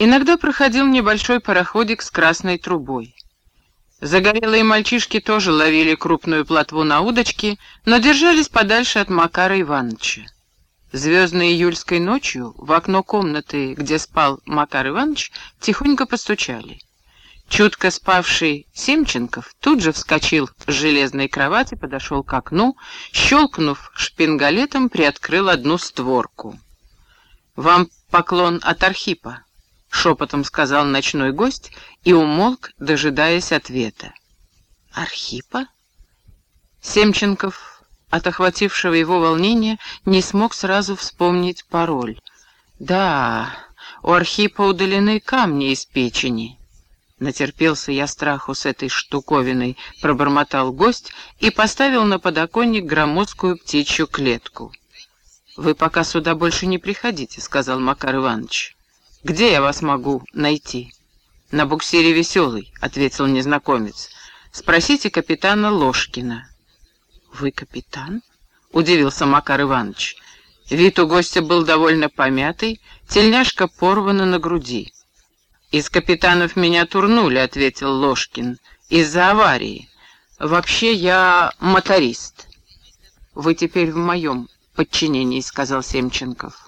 Иногда проходил небольшой пароходик с красной трубой. Загорелые мальчишки тоже ловили крупную плотву на удочке, но держались подальше от Макара Ивановича. Звездной июльской ночью в окно комнаты, где спал Макар Иванович, тихонько постучали. Чутко спавший Семченков тут же вскочил с железной кровати, подошел к окну, щелкнув шпингалетом, приоткрыл одну створку. «Вам поклон от Архипа», — шепотом сказал ночной гость и умолк, дожидаясь ответа. «Архипа?» Семченков, от охватившего его волнения, не смог сразу вспомнить пароль. «Да, у Архипа удалены камни из печени». Натерпелся я страху с этой штуковиной, пробормотал гость и поставил на подоконник громоздкую птичью клетку. «Вы пока сюда больше не приходите», — сказал Макар Иванович. «Где я вас могу найти?» «На буксире «Веселый», — ответил незнакомец. «Спросите капитана Ложкина». «Вы капитан?» — удивился Макар Иванович. Вид у гостя был довольно помятый, тельняшка порвана на груди. «Из капитанов меня турнули», — ответил Ложкин, — «из-за аварии. Вообще я моторист». «Вы теперь в моем подчинении», — сказал Семченков.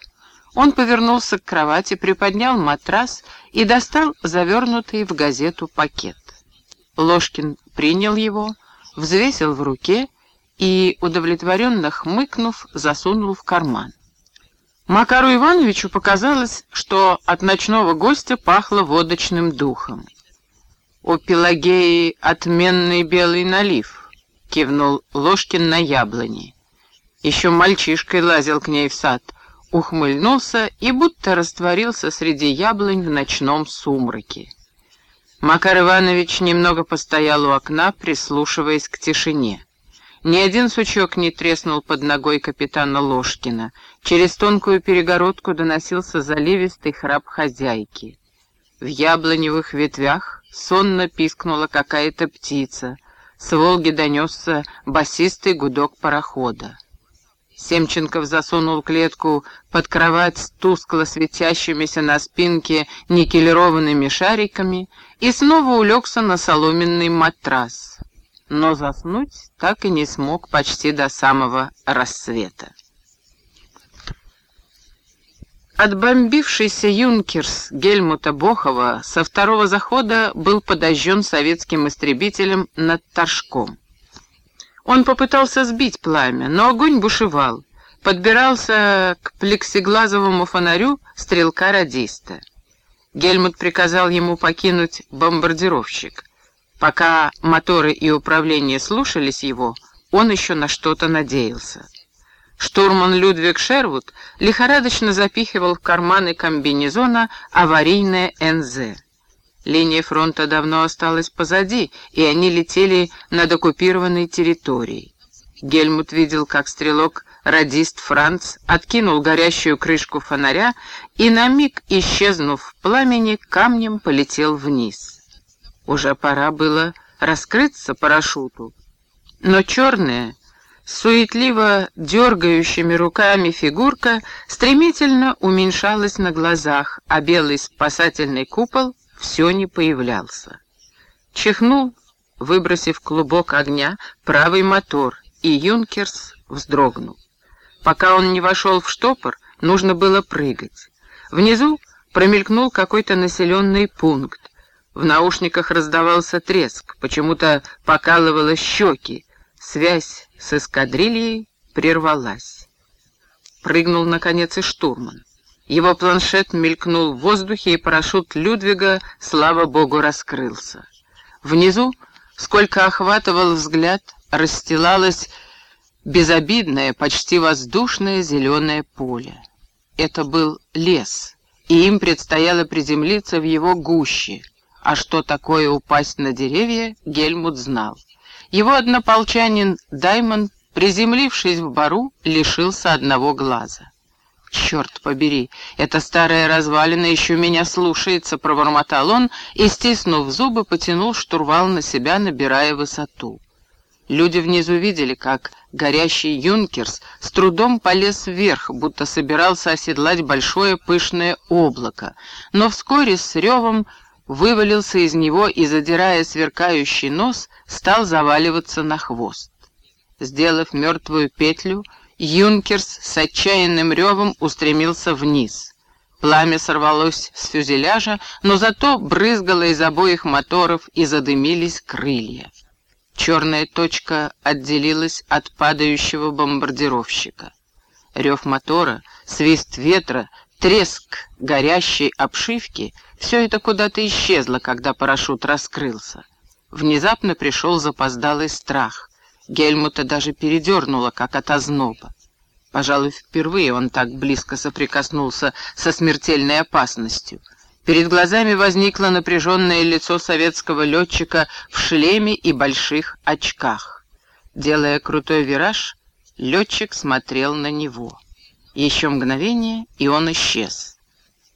Он повернулся к кровати, приподнял матрас и достал завернутый в газету пакет. Ложкин принял его, взвесил в руке и, удовлетворенно хмыкнув, засунул в карман. Макару Ивановичу показалось, что от ночного гостя пахло водочным духом. «У Пелагеи отменный белый налив», — кивнул Ложкин на яблони. Еще мальчишкой лазил к ней в сад, ухмыльнулся и будто растворился среди яблонь в ночном сумраке. Макар Иванович немного постоял у окна, прислушиваясь к тишине. Ни один сучок не треснул под ногой капитана Ложкина. Через тонкую перегородку доносился заливистый храп хозяйки. В яблоневых ветвях сонно пискнула какая-то птица. С Волги донесся басистый гудок парохода. Семченков засунул клетку под кровать с тускло светящимися на спинке никелированными шариками и снова улегся на соломенный матрас но заснуть так и не смог почти до самого рассвета. Отбомбившийся юнкерс Гельмута Бохова со второго захода был подожжен советским истребителем над Торжком. Он попытался сбить пламя, но огонь бушевал, подбирался к плексиглазовому фонарю стрелка-радиста. Гельмут приказал ему покинуть бомбардировщик. Пока моторы и управление слушались его, он еще на что-то надеялся. Штурман Людвиг Шервуд лихорадочно запихивал в карманы комбинезона аварийное НЗ. Линия фронта давно осталась позади, и они летели над оккупированной территорией. Гельмут видел, как стрелок-радист Франц откинул горящую крышку фонаря и на миг, исчезнув в пламени, камнем полетел вниз. Уже пора было раскрыться парашюту. Но черная, суетливо дергающими руками фигурка стремительно уменьшалась на глазах, а белый спасательный купол все не появлялся. Чихнул, выбросив клубок огня, правый мотор, и Юнкерс вздрогнул. Пока он не вошел в штопор, нужно было прыгать. Внизу промелькнул какой-то населенный пункт. В наушниках раздавался треск, почему-то покалывало щеки. Связь с эскадрильей прервалась. Прыгнул, наконец, и штурман. Его планшет мелькнул в воздухе, и парашют Людвига, слава богу, раскрылся. Внизу, сколько охватывал взгляд, расстилалось безобидное, почти воздушное зеленое поле. Это был лес, и им предстояло приземлиться в его гуще — а что такое упасть на деревья, Гельмут знал. Его однополчанин Даймон, приземлившись в бару, лишился одного глаза. «Черт побери, эта старая развалина еще меня слушается», — пробормотал он и, стиснув зубы, потянул штурвал на себя, набирая высоту. Люди внизу видели, как горящий юнкерс с трудом полез вверх, будто собирался оседлать большое пышное облако, но вскоре с ревом вывалился из него и, задирая сверкающий нос, стал заваливаться на хвост. Сделав мертвую петлю, Юнкерс с отчаянным ревом устремился вниз. Пламя сорвалось с фюзеляжа, но зато брызгало из обоих моторов и задымились крылья. Черная точка отделилась от падающего бомбардировщика. Рев мотора, свист ветра, треск горящей обшивки — все это куда-то исчезло, когда парашют раскрылся. Внезапно пришел запоздалый страх. Гельмута даже передернула, как от озноба. Пожалуй, впервые он так близко соприкоснулся со смертельной опасностью. Перед глазами возникло напряженное лицо советского летчика в шлеме и больших очках. Делая крутой вираж, летчик смотрел на него. Еще мгновение, и он исчез.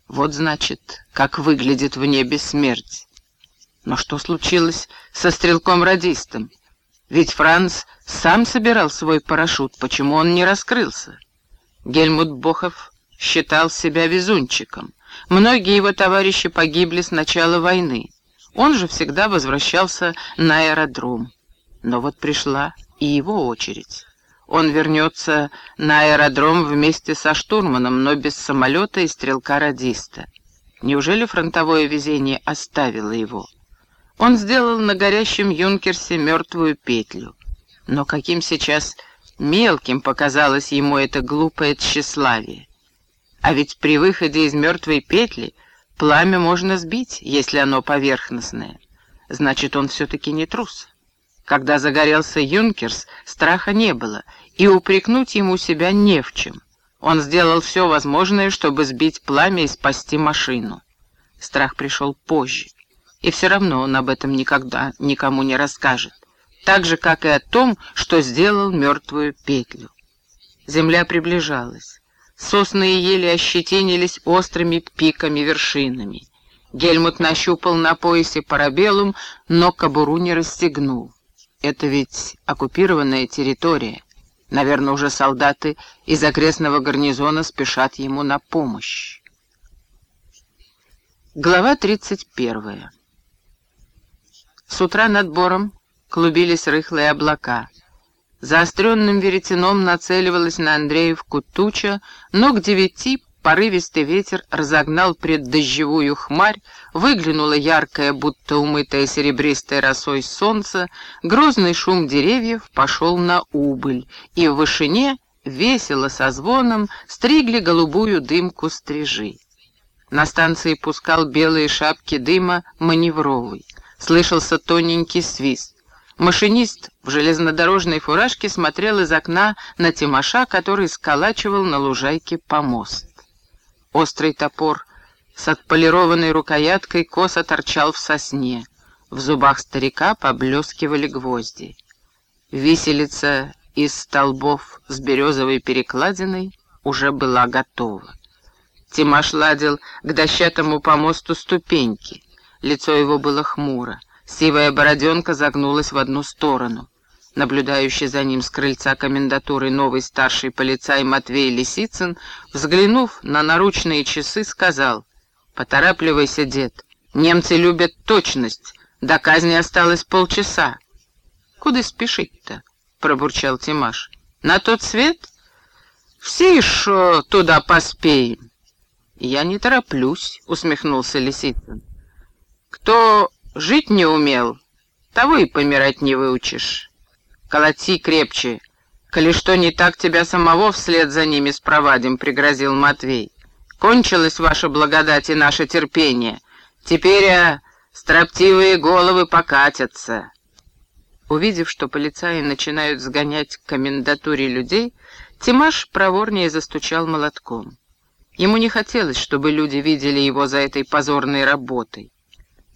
Вот значит, как выглядит в небе смерть. Но что случилось со стрелком-радистом? Ведь Франц сам собирал свой парашют, почему он не раскрылся? Гельмут Бохов считал себя везунчиком. Многие его товарищи погибли с начала войны. Он же всегда возвращался на аэродром. Но вот пришла и его очередь. Он вернется на аэродром вместе со штурманом, но без самолета и стрелка-радиста. Неужели фронтовое везение оставило его? Он сделал на горящем юнкерсе мертвую петлю. Но каким сейчас мелким показалось ему это глупое тщеславие. А ведь при выходе из мертвой петли пламя можно сбить, если оно поверхностное. Значит, он все-таки не трус. Когда загорелся Юнкерс, страха не было, и упрекнуть ему себя не в чем. Он сделал все возможное, чтобы сбить пламя и спасти машину. Страх пришел позже. И все равно он об этом никогда никому не расскажет. Так же, как и о том, что сделал мертвую петлю. Земля приближалась. Сосны и ели ощетинились острыми пиками-вершинами. Гельмут нащупал на поясе парабеллум, но кобуру не расстегнул. Это ведь оккупированная территория. Наверное, уже солдаты из окрестного гарнизона спешат ему на помощь. Глава 31. С утра над бором клубились рыхлые облака. Заостренным веретеном нацеливалась на Андреевку туча, но к девяти порывистый ветер разогнал преддождевую хмарь, выглянуло яркое, будто умытое серебристой росой солнце, грозный шум деревьев пошел на убыль, и в вышине весело со звоном стригли голубую дымку стрижи. На станции пускал белые шапки дыма маневровый. Слышался тоненький свист. Машинист в железнодорожной фуражке смотрел из окна на Тимоша, который сколачивал на лужайке помост. Острый топор с отполированной рукояткой косо торчал в сосне. В зубах старика поблескивали гвозди. Виселица из столбов с березовой перекладиной уже была готова. Тимаш ладил к дощатому помосту ступеньки. Лицо его было хмуро. Сивая бороденка загнулась в одну сторону. Наблюдающий за ним с крыльца комендатуры новый старший полицай Матвей Лисицын, взглянув на наручные часы, сказал, «Поторапливайся, дед, немцы любят точность, до казни осталось полчаса». «Куда спешить-то?» — пробурчал Тимаш. «На тот свет? Все еще туда поспеем». «Я не тороплюсь», — усмехнулся Лисицын. Кто жить не умел, того и помирать не выучишь. Колоти крепче. Коли что не так, тебя самого вслед за ними спровадим, — пригрозил Матвей. Кончилась ваша благодать и наше терпение. Теперь а, строптивые головы покатятся. Увидев, что полицаи начинают сгонять к комендатуре людей, Тимаш проворнее застучал молотком. Ему не хотелось, чтобы люди видели его за этой позорной работой.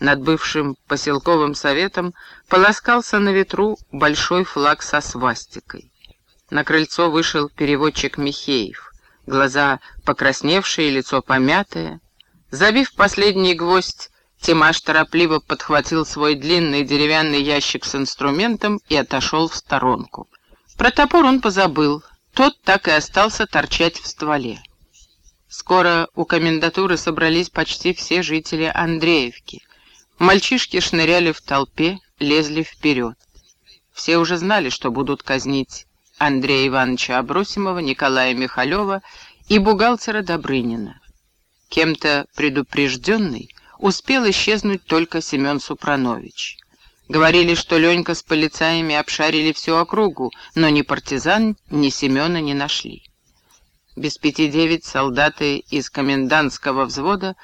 Над бывшим поселковым советом полоскался на ветру большой флаг со свастикой. На крыльцо вышел переводчик Михеев. Глаза покрасневшие, лицо помятое. Забив последний гвоздь Тимаш торопливо подхватил свой длинный деревянный ящик с инструментом и отошел в сторонку. Про топор он позабыл, тот так и остался торчать в стволе. Скоро у комендатуры собрались почти все жители Андреевки. Мальчишки шныряли в толпе, лезли вперед. Все уже знали, что будут казнить Андрея Ивановича Абросимова, Николая Михалева и бухгалтера Добрынина. Кем-то предупрежденный успел исчезнуть только Семен Супранович. Говорили, что Ленька с полицаями обшарили всю округу, но ни партизан, ни Семена не нашли. Без пяти девять солдаты из комендантского взвода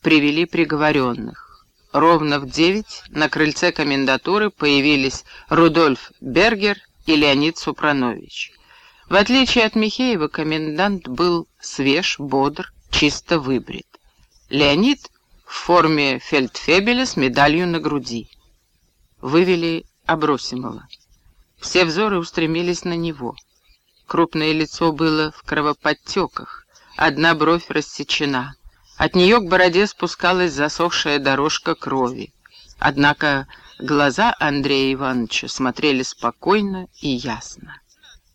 привели приговоренных. Ровно в девять на крыльце комендатуры появились Рудольф Бергер и Леонид Супранович. В отличие от Михеева, комендант был свеж, бодр, чисто выбрит. Леонид в форме фельдфебеля с медалью на груди. Вывели Абросимова. Все взоры устремились на него. Крупное лицо было в кровоподтеках, одна бровь рассечена. От нее к бороде спускалась засохшая дорожка крови. Однако глаза Андрея Ивановича смотрели спокойно и ясно.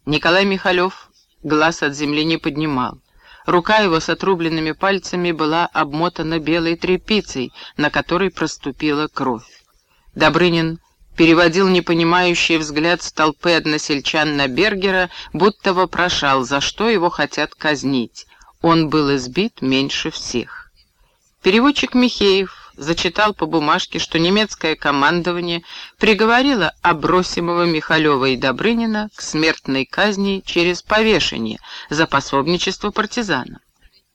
Николай Михалев глаз от земли не поднимал. Рука его с отрубленными пальцами была обмотана белой тряпицей, на которой проступила кровь. Добрынин переводил непонимающий взгляд с толпы односельчан на Бергера, будто вопрошал, за что его хотят казнить. Он был избит меньше всех. Переводчик Михеев зачитал по бумажке, что немецкое командование приговорило Абросимова, Михалева и Добрынина к смертной казни через повешение за пособничество партизанам.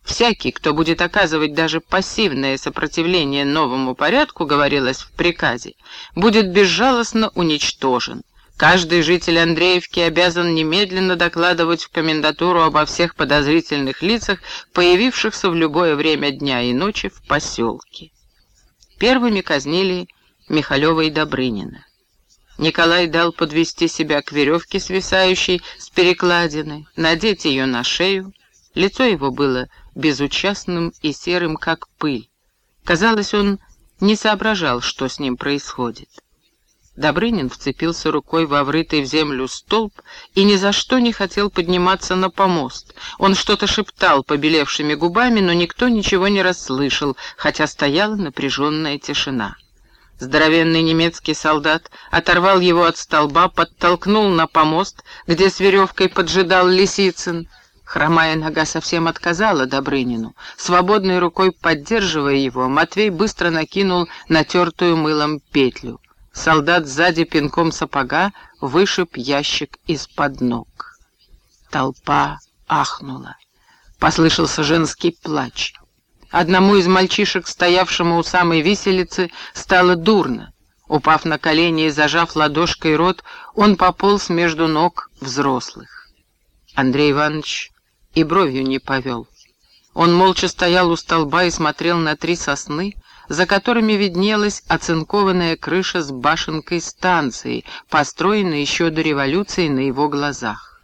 Всякий, кто будет оказывать даже пассивное сопротивление новому порядку, говорилось в приказе, будет безжалостно уничтожен. Каждый житель Андреевки обязан немедленно докладывать в комендатуру обо всех подозрительных лицах, появившихся в любое время дня и ночи в поселке. Первыми казнили Михалева и Добрынина. Николай дал подвести себя к веревке, свисающей с перекладины, надеть ее на шею. Лицо его было безучастным и серым, как пыль. Казалось, он не соображал, что с ним происходит. Добрынин вцепился рукой во врытый в землю столб и ни за что не хотел подниматься на помост. Он что-то шептал побелевшими губами, но никто ничего не расслышал, хотя стояла напряженная тишина. Здоровенный немецкий солдат оторвал его от столба, подтолкнул на помост, где с веревкой поджидал Лисицын. Хромая нога совсем отказала Добрынину. Свободной рукой поддерживая его, Матвей быстро накинул натертую мылом петлю. Солдат сзади пинком сапога вышиб ящик из-под ног. Толпа ахнула. Послышался женский плач. Одному из мальчишек, стоявшему у самой виселицы, стало дурно. Упав на колени и зажав ладошкой рот, он пополз между ног взрослых. Андрей Иванович и бровью не повел. Он молча стоял у столба и смотрел на три сосны, за которыми виднелась оцинкованная крыша с башенкой станции, построенной еще до революции на его глазах.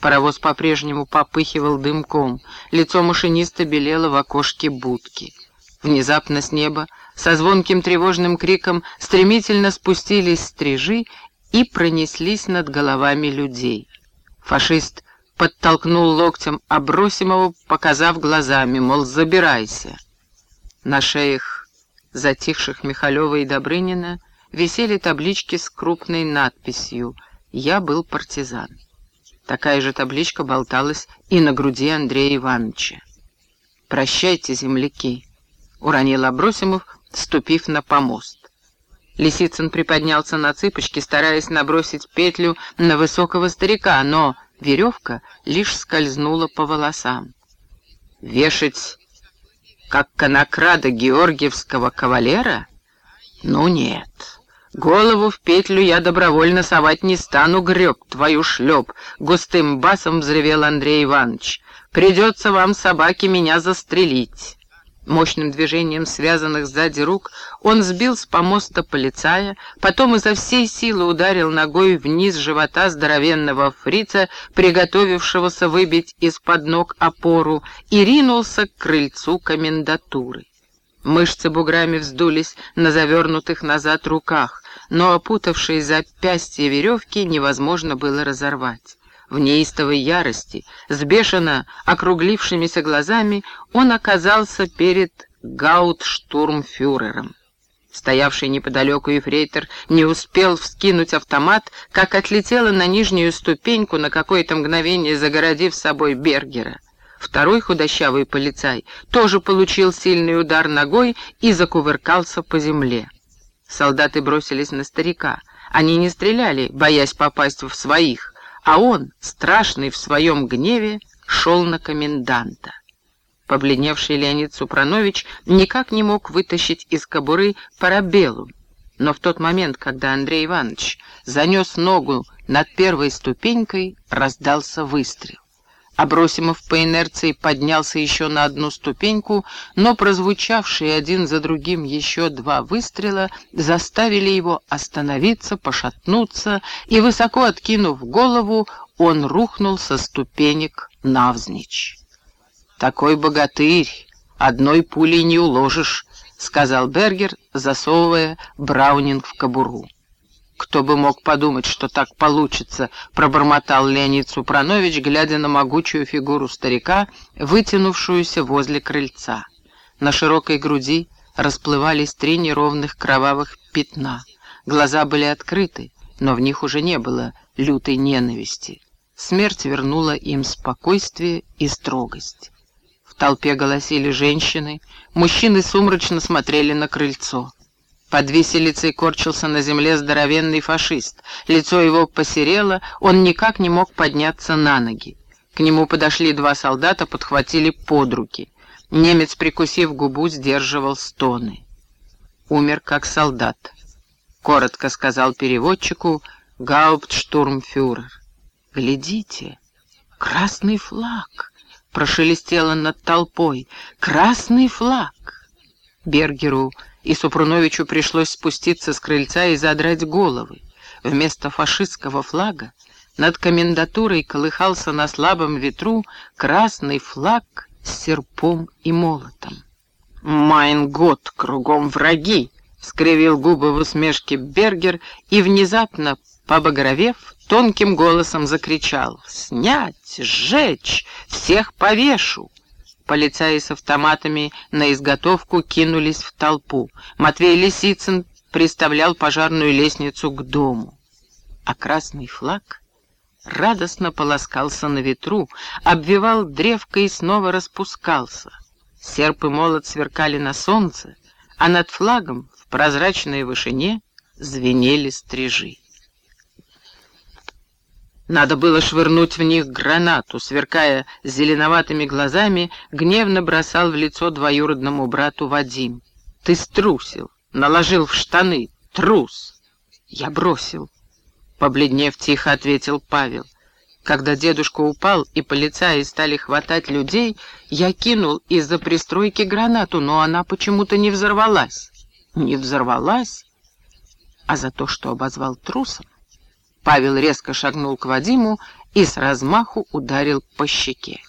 Паровоз по-прежнему попыхивал дымком, лицо машиниста белело в окошке будки. Внезапно с неба со звонким тревожным криком стремительно спустились стрижи и пронеслись над головами людей. Фашист подтолкнул локтем Обросимова, показав глазами, мол, забирайся. На шеях затихших Михалева и Добрынина висели таблички с крупной надписью «Я был партизан». Такая же табличка болталась и на груди Андрея Ивановича. «Прощайте, земляки», — уронил Абросимов, ступив на помост. Лисицын приподнялся на цыпочки, стараясь набросить петлю на высокого старика, но веревка лишь скользнула по волосам. «Вешать как конокрада георгиевского кавалера? Ну нет. Голову в петлю я добровольно совать не стану, греб твою шлеп, густым басом взревел Андрей Иванович. Придется вам, собаки, меня застрелить. Мощным движением связанных сзади рук он сбил с помоста полицая, потом изо всей силы ударил ногой вниз живота здоровенного фрица, приготовившегося выбить из-под ног опору, и ринулся к крыльцу комендатуры. Мышцы буграми вздулись на завернутых назад руках, но опутавшие запястье веревки невозможно было разорвать. В неистовой ярости, с бешено округлившимися глазами, он оказался перед гаутштурмфюрером. Стоявший неподалеку ефрейтор не успел вскинуть автомат, как отлетела на нижнюю ступеньку, на какое-то мгновение загородив собой Бергера. Второй худощавый полицай тоже получил сильный удар ногой и закувыркался по земле. Солдаты бросились на старика. Они не стреляли, боясь попасть в своих, а он, страшный в своем гневе, шел на коменданта. Побледневший Леонид Супранович никак не мог вытащить из кобуры парабеллум, но в тот момент, когда Андрей Иванович занес ногу над первой ступенькой, раздался выстрел. Абросимов по инерции поднялся еще на одну ступеньку, но прозвучавшие один за другим еще два выстрела заставили его остановиться, пошатнуться, и, высоко откинув голову, он рухнул со ступенек навзничь. «Такой богатырь, одной пулей не уложишь», — сказал Бергер, засовывая Браунинг в кобуру. «Кто бы мог подумать, что так получится», — пробормотал Леонид Супранович, глядя на могучую фигуру старика, вытянувшуюся возле крыльца. На широкой груди расплывались три неровных кровавых пятна. Глаза были открыты, но в них уже не было лютой ненависти. Смерть вернула им спокойствие и строгость толпе голосили женщины, мужчины сумрачно смотрели на крыльцо. Под виселицей корчился на земле здоровенный фашист. Лицо его посерело, он никак не мог подняться на ноги. К нему подошли два солдата, подхватили под руки. Немец, прикусив губу, сдерживал стоны. «Умер как солдат», — коротко сказал переводчику гауптштурмфюрер. «Глядите, красный флаг!» прошелестело над толпой. «Красный флаг!» Бергеру и Супруновичу пришлось спуститься с крыльца и задрать головы. Вместо фашистского флага над комендатурой колыхался на слабом ветру красный флаг с серпом и молотом. «Майн год, кругом враги!» — скривил губы в усмешке Бергер и, внезапно побагровев, тонким голосом закричал «Снять! Сжечь! Всех повешу!» Полицаи с автоматами на изготовку кинулись в толпу. Матвей Лисицын приставлял пожарную лестницу к дому. А красный флаг радостно полоскался на ветру, обвивал древко и снова распускался. Серп и молот сверкали на солнце, а над флагом в прозрачной вышине звенели стрижи. Надо было швырнуть в них гранату, сверкая зеленоватыми глазами, гневно бросал в лицо двоюродному брату Вадим. «Ты струсил, наложил в штаны, трус!» «Я бросил», — побледнев тихо ответил Павел. Когда дедушка упал и полицаи стали хватать людей, я кинул из-за пристройки гранату, но она почему-то не взорвалась. Не взорвалась? А за то, что обозвал трусом? Павел резко шагнул к Вадиму и с размаху ударил по щеке.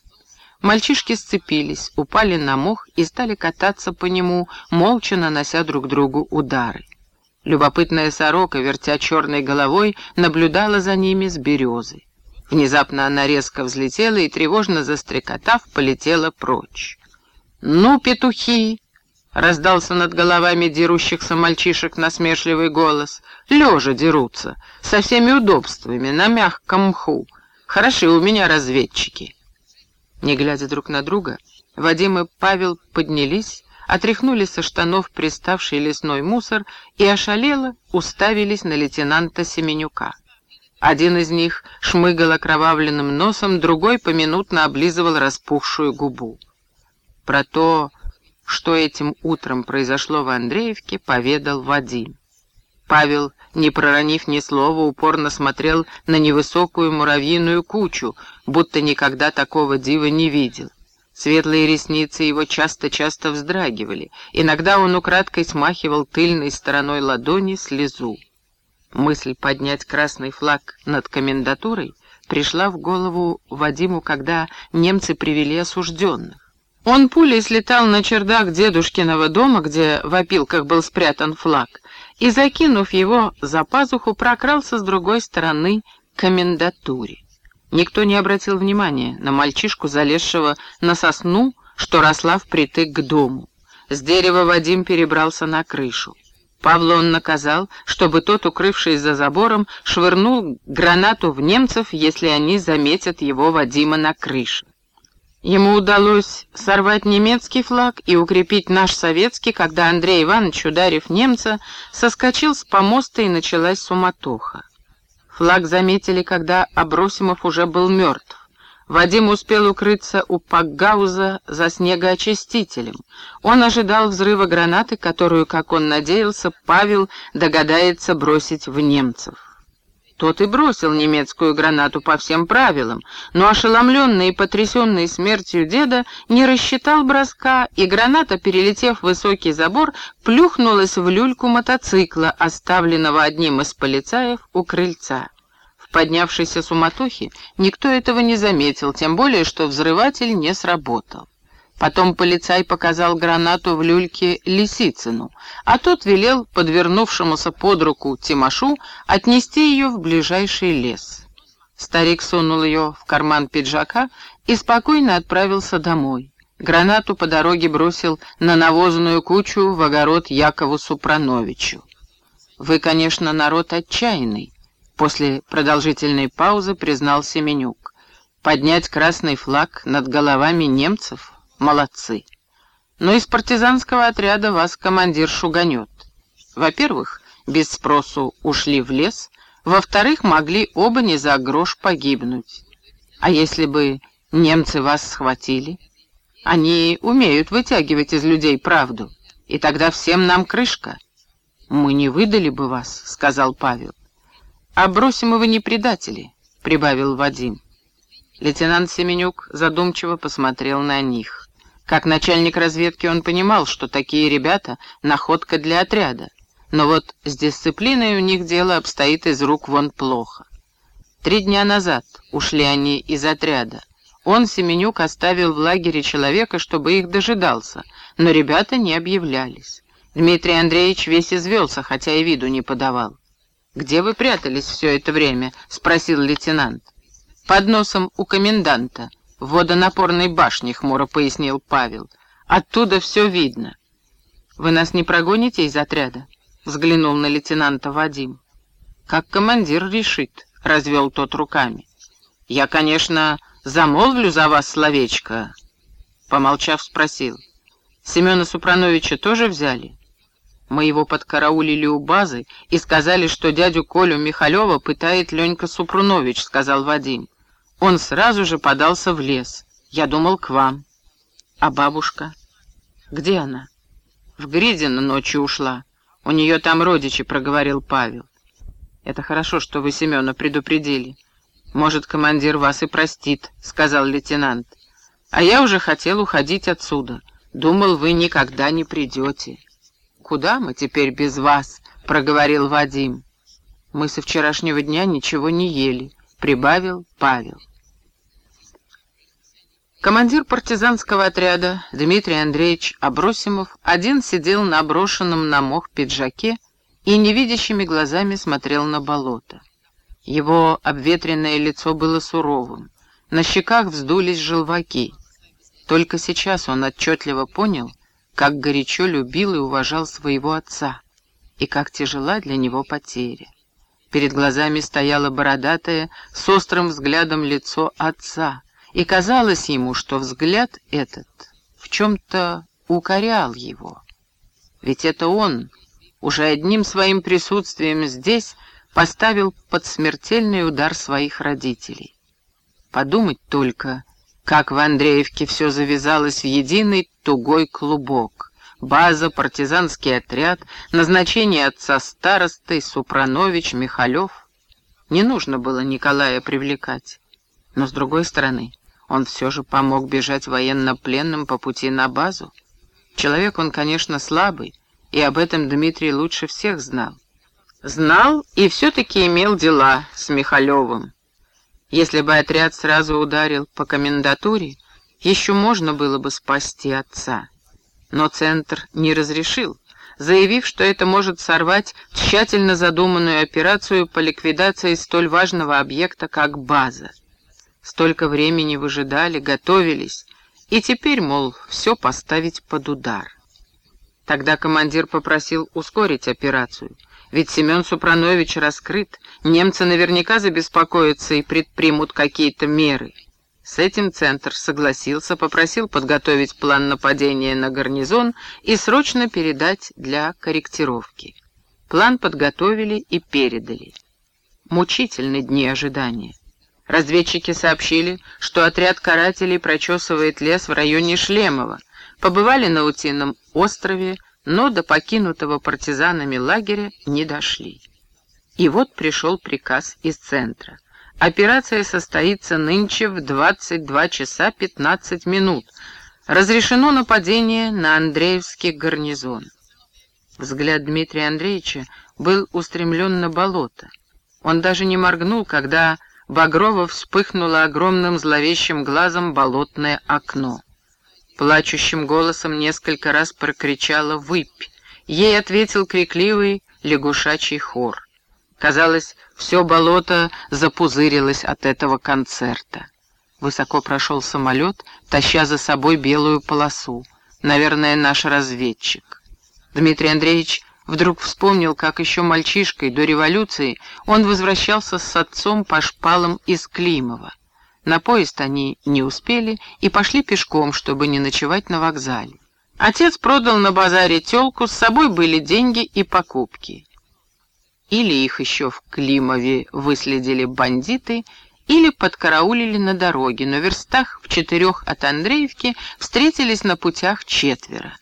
Мальчишки сцепились, упали на мох и стали кататься по нему, молча нанося друг другу удары. Любопытная сорока, вертя черной головой, наблюдала за ними с березы. Внезапно она резко взлетела и, тревожно застрекотав, полетела прочь. «Ну, петухи!» — раздался над головами дерущихся мальчишек насмешливый голос. «Лежа дерутся, со всеми удобствами, на мягком мху. Хороши у меня разведчики». Не глядя друг на друга, Вадим и Павел поднялись, отряхнули со штанов приставший лесной мусор и ошалело уставились на лейтенанта Семенюка. Один из них шмыгал окровавленным носом, другой поминутно облизывал распухшую губу. Про то, что этим утром произошло в Андреевке, поведал Вадим. Павел, не проронив ни слова, упорно смотрел на невысокую муравьиную кучу, будто никогда такого дива не видел. Светлые ресницы его часто-часто вздрагивали. Иногда он украдкой смахивал тыльной стороной ладони слезу. Мысль поднять красный флаг над комендатурой пришла в голову Вадиму, когда немцы привели осужденных. Он пулей слетал на чердак дедушкиного дома, где в опилках был спрятан флаг, и, закинув его за пазуху, прокрался с другой стороны к комендатуре. Никто не обратил внимания на мальчишку, залезшего на сосну, что росла впритык к дому. С дерева Вадим перебрался на крышу. Павла он наказал, чтобы тот, укрывшись за забором, швырнул гранату в немцев, если они заметят его Вадима на крыше. Ему удалось сорвать немецкий флаг и укрепить наш советский, когда Андрей Иванович, ударив немца, соскочил с помоста и началась суматоха. Флаг заметили, когда Абросимов уже был мертв. Вадим успел укрыться у Пакгауза за снегоочистителем. Он ожидал взрыва гранаты, которую, как он надеялся, Павел догадается бросить в немцев. Тот и бросил немецкую гранату по всем правилам, но ошеломленный и потрясенный смертью деда не рассчитал броска, и граната, перелетев высокий забор, плюхнулась в люльку мотоцикла, оставленного одним из полицаев у крыльца поднявшейся суматохе никто этого не заметил, тем более, что взрыватель не сработал. Потом полицай показал гранату в люльке Лисицыну, а тот велел подвернувшемуся под руку Тимошу отнести ее в ближайший лес. Старик сунул ее в карман пиджака и спокойно отправился домой. Гранату по дороге бросил на навозную кучу в огород Якову Супрановичу. «Вы, конечно, народ отчаянный», После продолжительной паузы признал Семенюк. Поднять красный флаг над головами немцев — молодцы. Но из партизанского отряда вас командир шуганет. Во-первых, без спросу ушли в лес, во-вторых, могли оба не за грош погибнуть. А если бы немцы вас схватили? Они умеют вытягивать из людей правду, и тогда всем нам крышка. «Мы не выдали бы вас», — сказал Павел. «А Бросимовы не предатели», — прибавил Вадим. Лейтенант Семенюк задумчиво посмотрел на них. Как начальник разведки он понимал, что такие ребята — находка для отряда. Но вот с дисциплиной у них дело обстоит из рук вон плохо. Три дня назад ушли они из отряда. Он, Семенюк, оставил в лагере человека, чтобы их дожидался, но ребята не объявлялись. Дмитрий Андреевич весь извелся, хотя и виду не подавал. «Где вы прятались все это время?» — спросил лейтенант. «Под носом у коменданта, в водонапорной башне», — хмуро пояснил Павел. «Оттуда все видно». «Вы нас не прогоните из отряда?» — взглянул на лейтенанта Вадим. «Как командир решит», — развел тот руками. «Я, конечно, замолвлю за вас словечко», — помолчав, спросил. «Семена Супрановича тоже взяли?» Мы его подкараулили у базы и сказали, что дядю Колю Михалева пытает Ленька Супрунович, сказал Вадим. Он сразу же подался в лес. Я думал, к вам. А бабушка? Где она? В Гридино ночью ушла. У нее там родичи, проговорил Павел. Это хорошо, что вы Семена предупредили. Может, командир вас и простит, сказал лейтенант. А я уже хотел уходить отсюда. Думал, вы никогда не придете куда мы теперь без вас?» — проговорил Вадим. «Мы со вчерашнего дня ничего не ели», — прибавил Павел. Командир партизанского отряда Дмитрий Андреевич Абросимов один сидел на брошенном на мох пиджаке и невидящими глазами смотрел на болото. Его обветренное лицо было суровым, на щеках вздулись желваки. Только сейчас он отчетливо понял, как горячо любил и уважал своего отца, и как тяжела для него потеря. Перед глазами стояло бородатое, с острым взглядом лицо отца, и казалось ему, что взгляд этот в чем-то укорял его. Ведь это он, уже одним своим присутствием здесь, поставил под смертельный удар своих родителей. Подумать только, как в Андреевке все завязалось в единый тугой клубок. База, партизанский отряд, назначение отца старостой, Супранович, Михалев. Не нужно было Николая привлекать. Но, с другой стороны, он все же помог бежать военнопленным по пути на базу. Человек он, конечно, слабый, и об этом Дмитрий лучше всех знал. Знал и все-таки имел дела с Михалевым. Если бы отряд сразу ударил по комендатуре, еще можно было бы спасти отца. Но центр не разрешил, заявив, что это может сорвать тщательно задуманную операцию по ликвидации столь важного объекта, как база. Столько времени выжидали, готовились, и теперь, мол, все поставить под удар. Тогда командир попросил ускорить операцию, ведь Семен Супранович раскрыт, немцы наверняка забеспокоятся и предпримут какие-то меры. С этим центр согласился, попросил подготовить план нападения на гарнизон и срочно передать для корректировки. План подготовили и передали. Мучительны дни ожидания. Разведчики сообщили, что отряд карателей прочесывает лес в районе Шлемова, побывали на Утином острове, но до покинутого партизанами лагеря не дошли. И вот пришел приказ из центра — Операция состоится нынче в 22 часа 15 минут. Разрешено нападение на Андреевский гарнизон. Взгляд Дмитрия Андреевича был устремлен на болото. Он даже не моргнул, когда Багрова вспыхнуло огромным зловещим глазом болотное окно. Плачущим голосом несколько раз прокричала «Выпь!». Ей ответил крикливый лягушачий хор. Казалось, все болото запузырилось от этого концерта. Высоко прошел самолет, таща за собой белую полосу. Наверное, наш разведчик. Дмитрий Андреевич вдруг вспомнил, как еще мальчишкой до революции он возвращался с отцом по шпалам из Климова. На поезд они не успели и пошли пешком, чтобы не ночевать на вокзале. Отец продал на базаре телку, с собой были деньги и покупки. Или их еще в Климове выследили бандиты, или подкараулили на дороге, но в верстах в четырех от Андреевки встретились на путях четверо.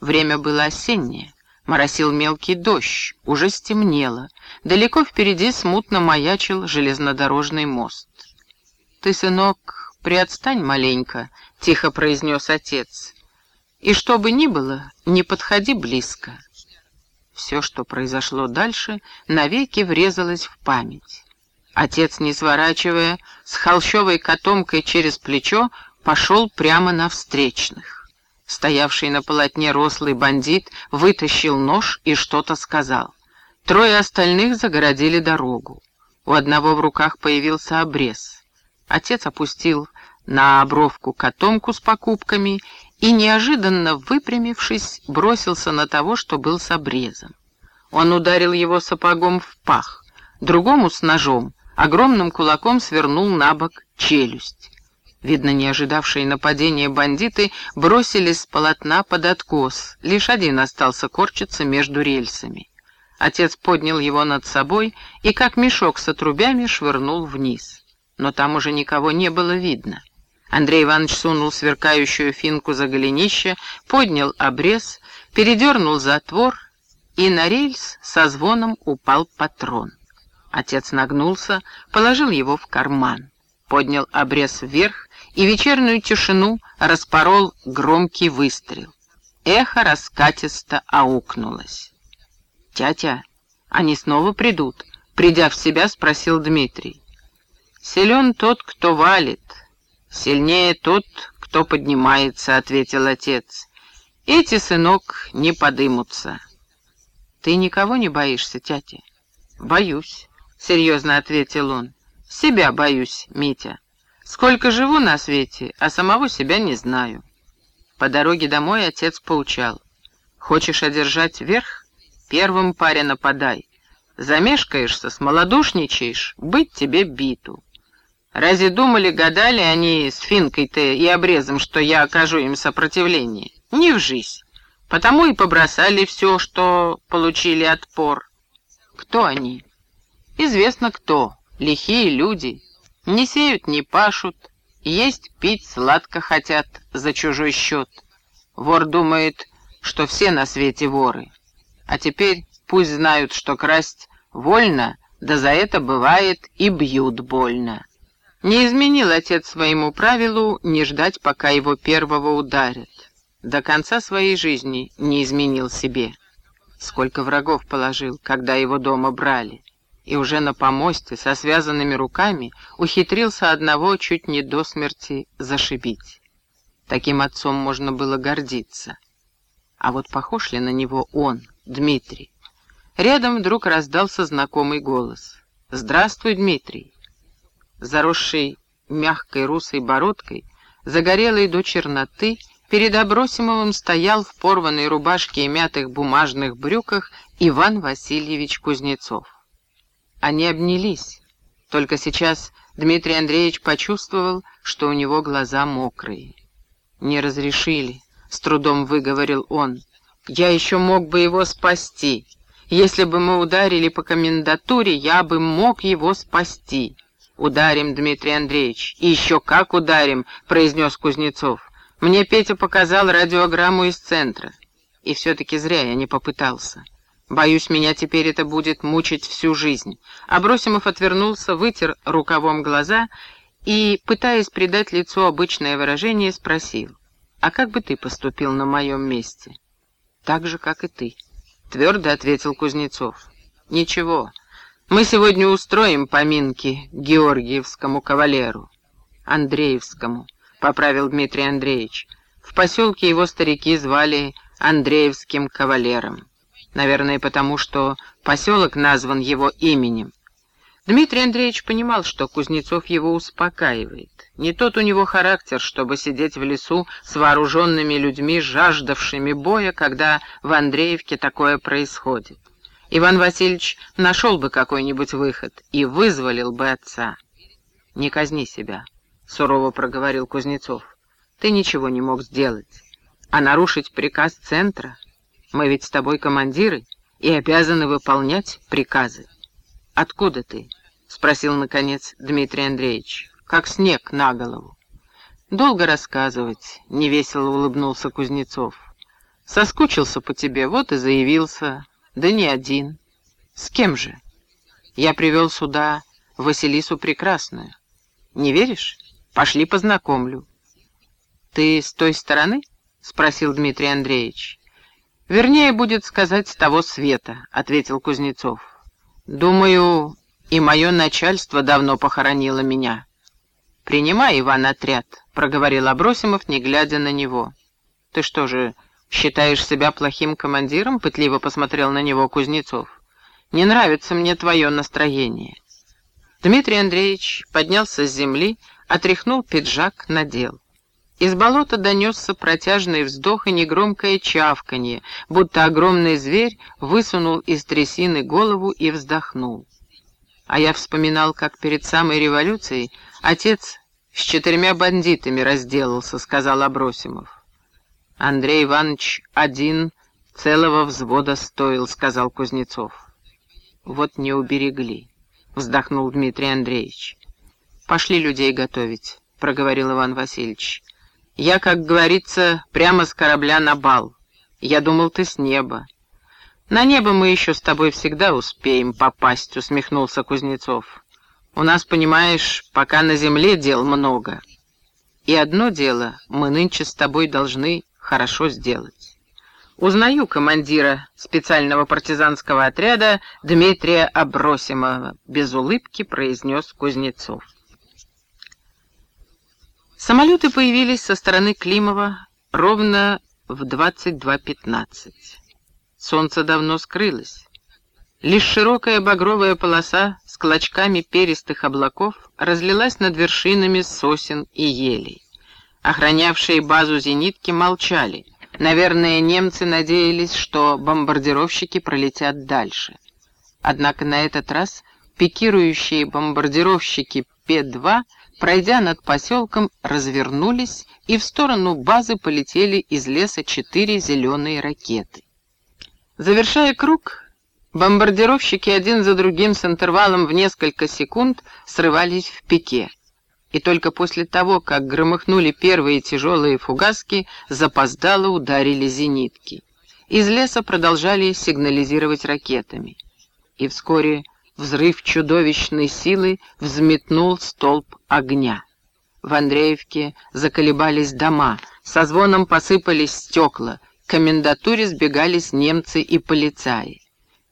Время было осеннее, моросил мелкий дождь, уже стемнело, далеко впереди смутно маячил железнодорожный мост. «Ты, сынок, приотстань маленько», — тихо произнес отец, — «и что бы ни было, не подходи близко». Все, что произошло дальше, навеки врезалось в память. Отец, не сворачивая, с холщовой котомкой через плечо, пошел прямо на встречных. Стоявший на полотне рослый бандит вытащил нож и что-то сказал. Трое остальных загородили дорогу. У одного в руках появился обрез. Отец опустил на обровку котомку с покупками и, неожиданно выпрямившись, бросился на того, что был с обрезом. Он ударил его сапогом в пах, другому с ножом, огромным кулаком свернул на бок челюсть. Видно, не ожидавшие нападения бандиты бросились с полотна под откос, лишь один остался корчиться между рельсами. Отец поднял его над собой и, как мешок с отрубями, швырнул вниз. Но там уже никого не было видно. Андрей Иванович сунул сверкающую финку за голенище, поднял обрез, передернул затвор, и на рельс со звоном упал патрон. Отец нагнулся, положил его в карман, поднял обрез вверх, и вечернюю тишину распорол громкий выстрел. Эхо раскатисто аукнулось. «Тятя, они снова придут?» Придя в себя, спросил Дмитрий. «Силен тот, кто валит, «Сильнее тот, кто поднимается», — ответил отец. «Эти, сынок, не подымутся». «Ты никого не боишься, тятя?» «Боюсь», — серьезно ответил он. «Себя боюсь, Митя. Сколько живу на свете, а самого себя не знаю». По дороге домой отец поучал. «Хочешь одержать верх? Первым паре нападай. Замешкаешься, смолодушничаешь, быть тебе биту». Разве думали, гадали они с финкой-то и обрезом, что я окажу им сопротивление? Не в жизнь. Потому и побросали все, что получили отпор. Кто они? Известно кто. Лихие люди. Не сеют, не пашут. Есть, пить, сладко хотят за чужой счет. Вор думает, что все на свете воры. А теперь пусть знают, что красть вольно, да за это бывает и бьют больно. Не изменил отец своему правилу не ждать, пока его первого ударят. До конца своей жизни не изменил себе. Сколько врагов положил, когда его дома брали. И уже на помосте со связанными руками ухитрился одного чуть не до смерти зашибить. Таким отцом можно было гордиться. А вот похож ли на него он, Дмитрий? Рядом вдруг раздался знакомый голос. «Здравствуй, Дмитрий!» Заросший мягкой русой бородкой, загорелый до черноты, перед Абросимовым стоял в порванной рубашке и мятых бумажных брюках Иван Васильевич Кузнецов. Они обнялись. Только сейчас Дмитрий Андреевич почувствовал, что у него глаза мокрые. «Не разрешили», — с трудом выговорил он. «Я еще мог бы его спасти. Если бы мы ударили по комендатуре, я бы мог его спасти». «Ударим, Дмитрий Андреевич, и еще как ударим», — произнес Кузнецов. «Мне Петя показал радиограмму из центра. И все-таки зря я не попытался. Боюсь, меня теперь это будет мучить всю жизнь». Абросимов отвернулся, вытер рукавом глаза и, пытаясь придать лицу обычное выражение, спросил. «А как бы ты поступил на моем месте?» «Так же, как и ты», — твердо ответил Кузнецов. «Ничего, мы сегодня устроим поминки Георгиевскому кавалеру. Андреевскому, поправил Дмитрий Андреевич. В поселке его старики звали Андреевским кавалером. Наверное, потому что поселок назван его именем. Дмитрий Андреевич понимал, что Кузнецов его успокаивает. Не тот у него характер, чтобы сидеть в лесу с вооруженными людьми, жаждавшими боя, когда в Андреевке такое происходит. Иван Васильевич нашел бы какой-нибудь выход и вызволил бы отца. «Не казни себя», — сурово проговорил Кузнецов. «Ты ничего не мог сделать. А нарушить приказ центра? Мы ведь с тобой командиры и обязаны выполнять приказы». «Откуда ты?» — спросил, наконец, Дмитрий Андреевич. «Как снег на голову». «Долго рассказывать», — невесело улыбнулся Кузнецов. «Соскучился по тебе, вот и заявился. Да не один. С кем же? Я привел сюда Василису Прекрасную. Не веришь? Пошли познакомлю. Ты с той стороны? Спросил Дмитрий Андреевич. Вернее, будет сказать, с того света, ответил Кузнецов. Думаю, и мое начальство давно похоронило меня. «Принимай, Иван, отряд», — проговорил Абросимов, не глядя на него. «Ты что же, «Считаешь себя плохим командиром?» — пытливо посмотрел на него Кузнецов. «Не нравится мне твое настроение». Дмитрий Андреевич поднялся с земли, отряхнул пиджак, надел. Из болота донесся протяжный вздох и негромкое чавканье, будто огромный зверь высунул из трясины голову и вздохнул. А я вспоминал, как перед самой революцией отец с четырьмя бандитами разделался, сказал Абросимов. Андрей Иванович один целого взвода стоил, сказал Кузнецов. Вот не уберегли, вздохнул Дмитрий Андреевич. Пошли людей готовить, проговорил Иван Васильевич. Я, как говорится, прямо с корабля на бал. Я думал, ты с неба. На небо мы еще с тобой всегда успеем попасть, усмехнулся Кузнецов. У нас, понимаешь, пока на земле дел много. И одно дело мы нынче с тобой должны хорошо сделать. Узнаю командира специального партизанского отряда Дмитрия Абросимова, без улыбки произнес Кузнецов. Самолеты появились со стороны Климова ровно в 22.15. Солнце давно скрылось. Лишь широкая багровая полоса с клочками перистых облаков разлилась над вершинами сосен и елей. Охранявшие базу зенитки молчали. Наверное, немцы надеялись, что бомбардировщики пролетят дальше. Однако на этот раз пикирующие бомбардировщики П-2, пройдя над поселком, развернулись, и в сторону базы полетели из леса четыре зеленые ракеты. Завершая круг, бомбардировщики один за другим с интервалом в несколько секунд срывались в пике и только после того, как громыхнули первые тяжелые фугаски, запоздало ударили зенитки. Из леса продолжали сигнализировать ракетами. И вскоре взрыв чудовищной силы взметнул столб огня. В Андреевке заколебались дома, со звоном посыпались стекла, к комендатуре сбегались немцы и полицаи.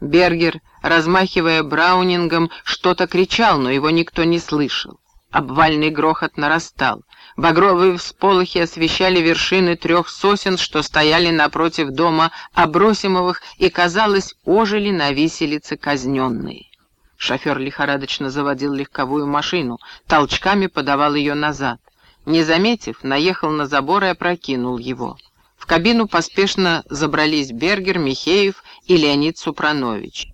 Бергер, размахивая браунингом, что-то кричал, но его никто не слышал. Обвальный грохот нарастал. Багровые всполохи освещали вершины трех сосен, что стояли напротив дома Абросимовых и, казалось, ожили на виселице казненные. Шофер лихорадочно заводил легковую машину, толчками подавал ее назад. Не заметив, наехал на забор и опрокинул его. В кабину поспешно забрались Бергер, Михеев и Леонид Супранович.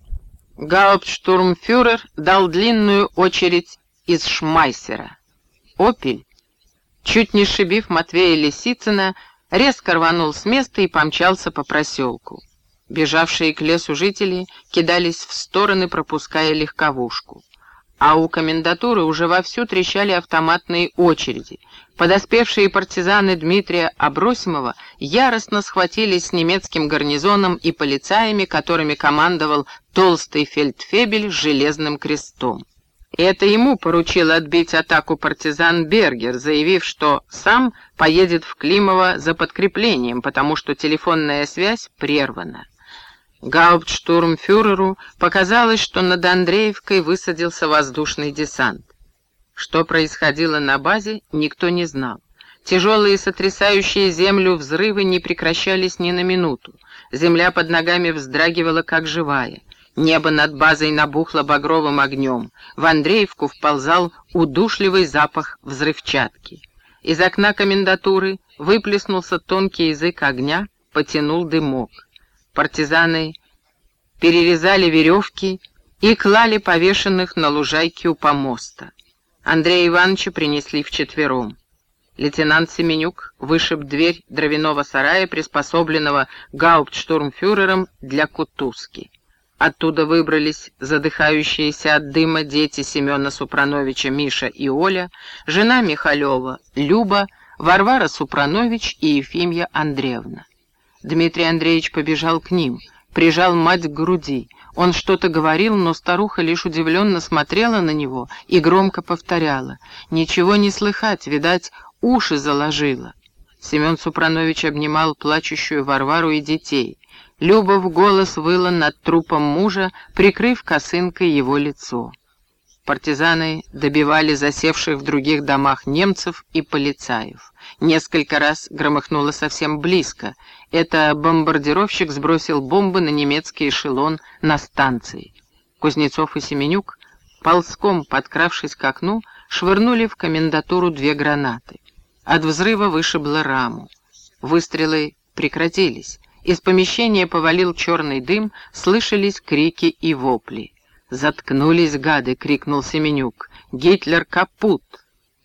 Гауптштурмфюрер дал длинную очередь из Шмайсера. «Опель», чуть не шибив Матвея Лисицына, резко рванул с места и помчался по проселку. Бежавшие к лесу жители кидались в стороны, пропуская легковушку. А у комендатуры уже вовсю трещали автоматные очереди. Подоспевшие партизаны Дмитрия Абросимова яростно схватились с немецким гарнизоном и полицаями, которыми командовал толстый фельдфебель с железным крестом. Это ему поручил отбить атаку партизан Бергер, заявив, что сам поедет в Климово за подкреплением, потому что телефонная связь прервана. Гауптштурмфюреру показалось, что над Андреевкой высадился воздушный десант. Что происходило на базе, никто не знал. Тяжелые сотрясающие землю взрывы не прекращались ни на минуту. Земля под ногами вздрагивала, как живая. Небо над базой набухло багровым огнем. В Андреевку вползал удушливый запах взрывчатки. Из окна комендатуры выплеснулся тонкий язык огня, потянул дымок. Партизаны перерезали веревки и клали повешенных на лужайке у помоста. Андрея Ивановича принесли вчетвером. Лейтенант Семенюк вышиб дверь дровяного сарая, приспособленного гауптштурмфюрером для кутузки. Оттуда выбрались задыхающиеся от дыма дети Семена Супрановича Миша и Оля, жена Михалева Люба, Варвара Супранович и Ефимья Андреевна. Дмитрий Андреевич побежал к ним, прижал мать к груди. Он что-то говорил, но старуха лишь удивленно смотрела на него и громко повторяла. «Ничего не слыхать, видать, уши заложила». Семен Супранович обнимал плачущую Варвару и детей. Люба в голос выла над трупом мужа, прикрыв косынкой его лицо. Партизаны добивали засевших в других домах немцев и полицаев. Несколько раз громыхнуло совсем близко. Это бомбардировщик сбросил бомбы на немецкий эшелон на станции. Кузнецов и Семенюк, ползком подкравшись к окну, швырнули в комендатуру две гранаты. От взрыва вышибло раму. Выстрелы прекратились. Из помещения повалил черный дым, слышались крики и вопли. «Заткнулись, гады!» — крикнул Семенюк. «Гитлер капут!»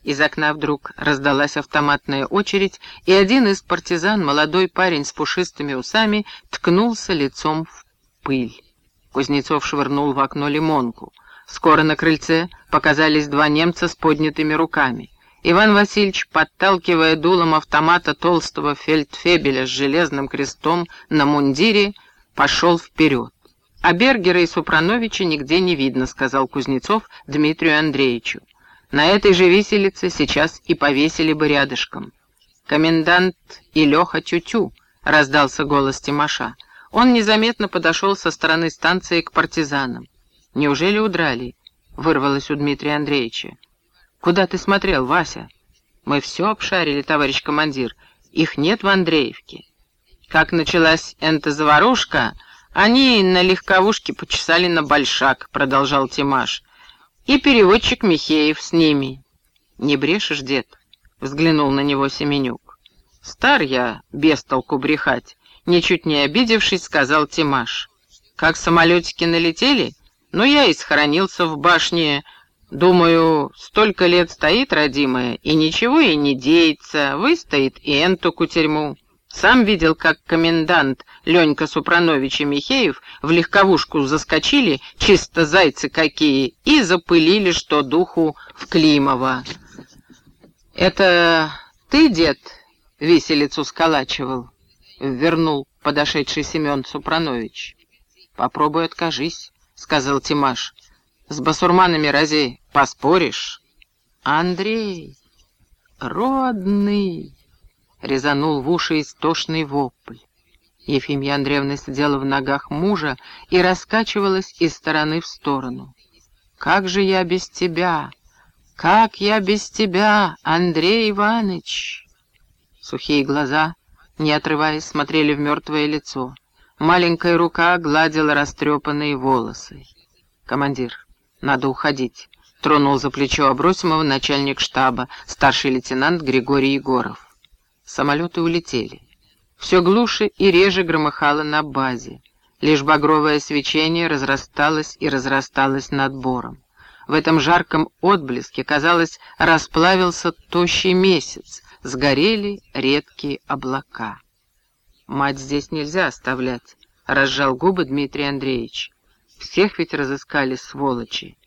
Из окна вдруг раздалась автоматная очередь, и один из партизан, молодой парень с пушистыми усами, ткнулся лицом в пыль. Кузнецов швырнул в окно лимонку. Скоро на крыльце показались два немца с поднятыми руками. Иван Васильевич, подталкивая дулом автомата толстого фельдфебеля с железным крестом на мундире, пошел вперед. «А Бергера и Супрановича нигде не видно», — сказал Кузнецов Дмитрию Андреевичу. На этой же виселице сейчас и повесили бы рядышком. «Комендант и Леха Тютю», — раздался голос Тимоша. Он незаметно подошел со стороны станции к партизанам. «Неужели удрали?» — вырвалось у Дмитрия Андреевича. «Куда ты смотрел, Вася?» «Мы все обшарили, товарищ командир. Их нет в Андреевке». Как началась эта заварушка, они на легковушке почесали на большак, продолжал Тимаш. И переводчик Михеев с ними. «Не брешешь, дед?» — взглянул на него Семенюк. «Стар я, без толку брехать», — ничуть не обидевшись, сказал Тимаш. «Как самолетики налетели? Ну, я и схоронился в башне. Думаю, столько лет стоит, родимая, и ничего и не деется, выстоит и энту кутерьму. Сам видел, как комендант Ленька Супранович и Михеев в легковушку заскочили, чисто зайцы какие, и запылили, что духу в Климово. «Это ты, дед, виселицу сколачивал?» — вернул подошедший Семен Супранович. «Попробуй откажись», — сказал Тимаш. «С басурманами разве поспоришь?» «Андрей, родный!» Резанул в уши истошный вопль. Ефимия Андреевна сидела в ногах мужа и раскачивалась из стороны в сторону. «Как же я без тебя? Как я без тебя, Андрей Иванович? Сухие глаза, не отрываясь, смотрели в мертвое лицо. Маленькая рука гладила растрепанные волосы. «Командир, надо уходить», — тронул за плечо Абросимова начальник штаба, старший лейтенант Григорий Егоров. Самолеты улетели. Все глуше и реже громыхало на базе. Лишь багровое свечение разрасталось и разрасталось над бором. В этом жарком отблеске, казалось, расплавился тощий месяц, сгорели редкие облака. «Мать здесь нельзя оставлять», — разжал губы Дмитрий Андреевич. «Всех ведь разыскали, сволочи.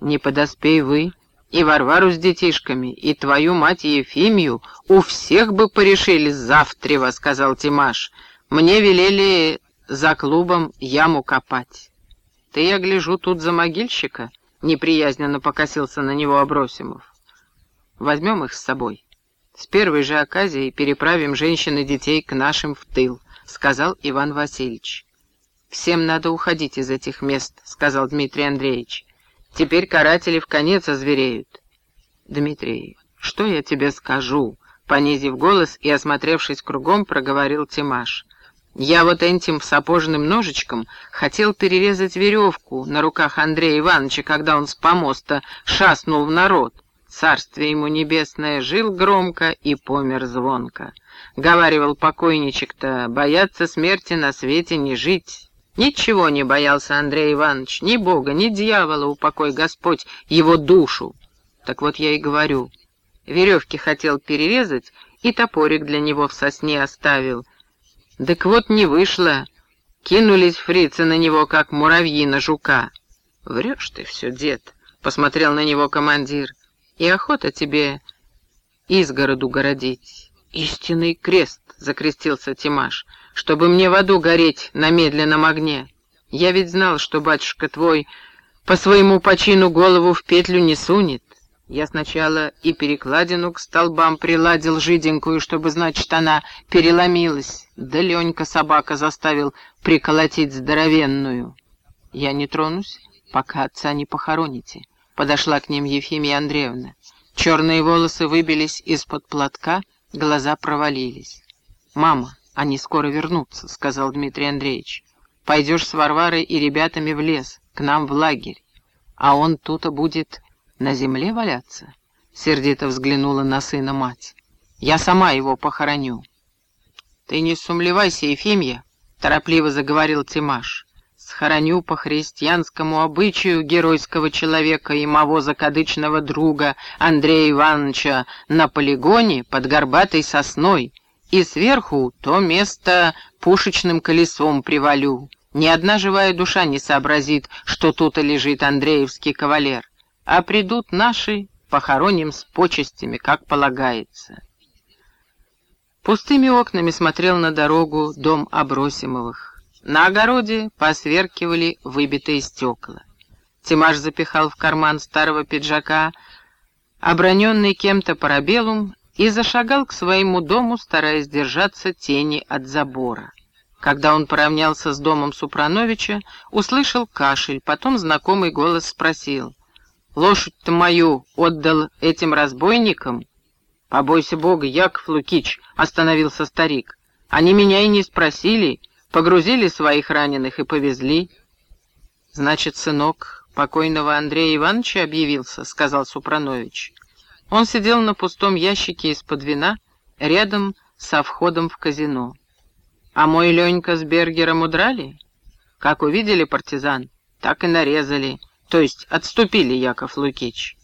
Не подоспей вы, и Варвару с детишками, и твою мать Ефимию у всех бы порешили завтрева», — сказал Тимаш. «Мне велели за клубом яму копать. Ты, я гляжу, тут за могильщика?» — неприязненно покосился на него Абросимов. «Возьмем их с собой. С первой же оказией переправим женщин и детей к нашим в тыл», — сказал Иван Васильевич. «Всем надо уходить из этих мест», — сказал Дмитрий Андреевич. «Теперь каратели в конец озвереют». «Дмитрий, что я тебе скажу?» — понизив голос и осмотревшись кругом, проговорил Тимаш. Я вот этим сапожным ножичком хотел перерезать веревку на руках Андрея Ивановича, когда он с помоста шаснул в народ. Царствие ему небесное жил громко и помер звонко. Говаривал покойничек-то, бояться смерти на свете не жить. Ничего не боялся Андрей Иванович, ни Бога, ни дьявола, упокой Господь, его душу. Так вот я и говорю, веревки хотел перерезать и топорик для него в сосне оставил, так вот не вышло. Кинулись фрицы на него, как муравьи на жука. Врешь ты все, дед, — посмотрел на него командир. И охота тебе изгороду городить. Истинный крест, — закрестился Тимаш, — чтобы мне в аду гореть на медленном огне. Я ведь знал, что батюшка твой по своему почину голову в петлю не сунет. Я сначала и перекладину к столбам приладил жиденькую, чтобы, значит, она переломилась. Да Ленька собака заставил приколотить здоровенную. Я не тронусь, пока отца не похороните. Подошла к ним Ефимия Андреевна. Черные волосы выбились из-под платка, глаза провалились. «Мама, они скоро вернутся», — сказал Дмитрий Андреевич. «Пойдешь с Варварой и ребятами в лес, к нам в лагерь. А он тут будет на земле валяться?» — сердито взглянула на сына мать. «Я сама его похороню». «Ты не сумлевайся, Ефимья», — торопливо заговорил Тимаш. «Схороню по христианскому обычаю геройского человека и моего закадычного друга Андрея Ивановича на полигоне под горбатой сосной, и сверху то место пушечным колесом привалю. Ни одна живая душа не сообразит, что тут и лежит Андреевский кавалер а придут наши, похороним с почестями, как полагается. Пустыми окнами смотрел на дорогу дом Абросимовых. На огороде посверкивали выбитые стекла. Тимаш запихал в карман старого пиджака, оброненный кем-то парабеллум, и зашагал к своему дому, стараясь держаться тени от забора. Когда он поравнялся с домом Супрановича, услышал кашель, потом знакомый голос спросил. Лошадь-то мою отдал этим разбойникам? Побойся Бога, Яков Лукич, — остановился старик. Они меня и не спросили, погрузили своих раненых и повезли. Значит, сынок покойного Андрея Ивановича объявился, — сказал Супранович. Он сидел на пустом ящике из-под вина, рядом со входом в казино. А мой Ленька с Бергером удрали? Как увидели партизан, так и нарезали — то есть отступили, Яков Лукич.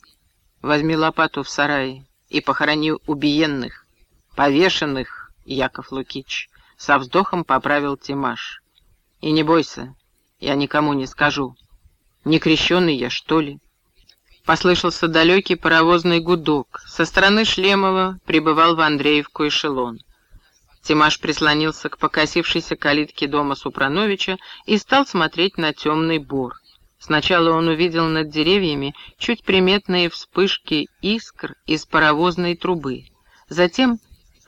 Возьми лопату в сарае и похорони убиенных, повешенных, Яков Лукич. Со вздохом поправил Тимаш. И не бойся, я никому не скажу. Не крещеный я, что ли? Послышался далекий паровозный гудок. Со стороны Шлемова прибывал в Андреевку эшелон. Тимаш прислонился к покосившейся калитке дома Супрановича и стал смотреть на темный бор. Сначала он увидел над деревьями чуть приметные вспышки искр из паровозной трубы. Затем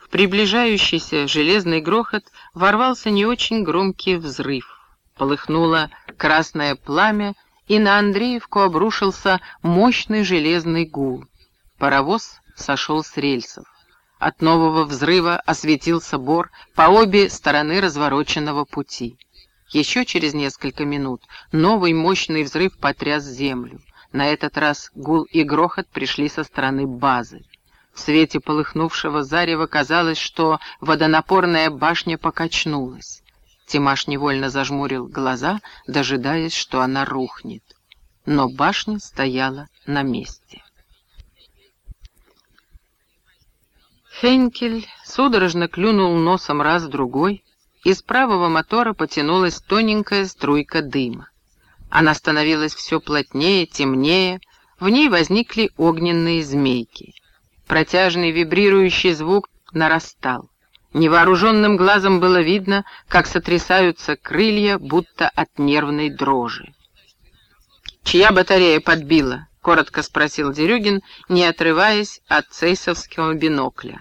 в приближающийся железный грохот ворвался не очень громкий взрыв. Полыхнуло красное пламя, и на Андреевку обрушился мощный железный гул. Паровоз сошел с рельсов. От нового взрыва осветился бор по обе стороны развороченного пути. Еще через несколько минут новый мощный взрыв потряс землю. На этот раз гул и грохот пришли со стороны базы. В свете полыхнувшего зарева казалось, что водонапорная башня покачнулась. Тимаш невольно зажмурил глаза, дожидаясь, что она рухнет. Но башня стояла на месте. Хейнкель судорожно клюнул носом раз-другой, из правого мотора потянулась тоненькая струйка дыма. Она становилась все плотнее, темнее, в ней возникли огненные змейки. Протяжный вибрирующий звук нарастал. Невооруженным глазом было видно, как сотрясаются крылья, будто от нервной дрожи. «Чья батарея подбила?» — коротко спросил Дерюгин, не отрываясь от цейсовского бинокля.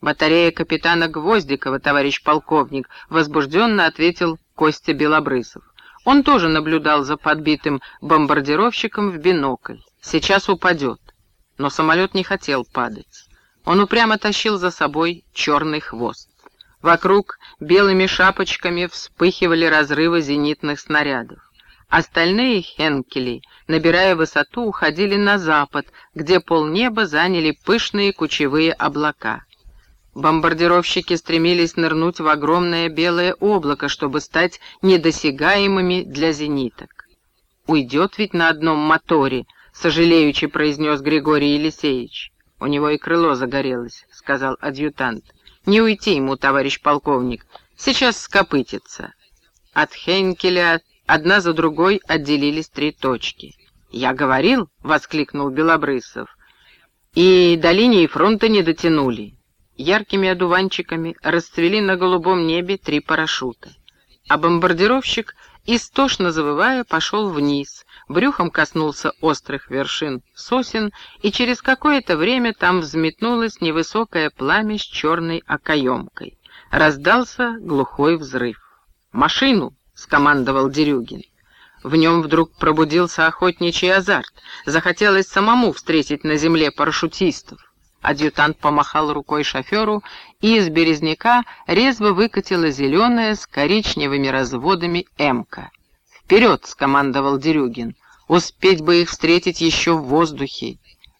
«Батарея капитана Гвоздикова, товарищ полковник», — возбужденно ответил Костя Белобрысов. Он тоже наблюдал за подбитым бомбардировщиком в бинокль. Сейчас упадет. Но самолет не хотел падать. Он упрямо тащил за собой черный хвост. Вокруг белыми шапочками вспыхивали разрывы зенитных снарядов. Остальные хенкели, набирая высоту, уходили на запад, где полнеба заняли пышные кучевые облака. Бомбардировщики стремились нырнуть в огромное белое облако, чтобы стать недосягаемыми для зениток. «Уйдет ведь на одном моторе», — сожалеючи произнес Григорий Елисеевич. «У него и крыло загорелось», — сказал адъютант. «Не уйти ему, товарищ полковник, сейчас скопытится». От Хенкеля одна за другой отделились три точки. «Я говорил», — воскликнул Белобрысов, — «и до линии фронта не дотянули яркими одуванчиками расцвели на голубом небе три парашюта. А бомбардировщик, истошно завывая, пошел вниз, брюхом коснулся острых вершин сосен, и через какое-то время там взметнулось невысокое пламя с черной окоемкой. Раздался глухой взрыв. «Машину!» — скомандовал Дерюгин. В нем вдруг пробудился охотничий азарт. Захотелось самому встретить на земле парашютистов. Адъютант помахал рукой шоферу, и из березняка резво выкатила зеленая с коричневыми разводами «Эмка». «Вперед!» — скомандовал Дерюгин. «Успеть бы их встретить еще в воздухе!»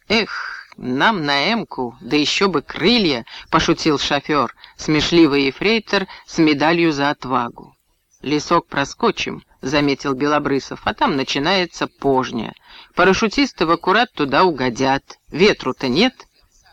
«Эх, нам на «Эмку», да еще бы крылья!» — пошутил шофер, смешливый ефрейтор с медалью за отвагу. «Лесок проскочим», — заметил Белобрысов, — «а там начинается пожня. Парашютисты в аккурат туда угодят. Ветру-то нет».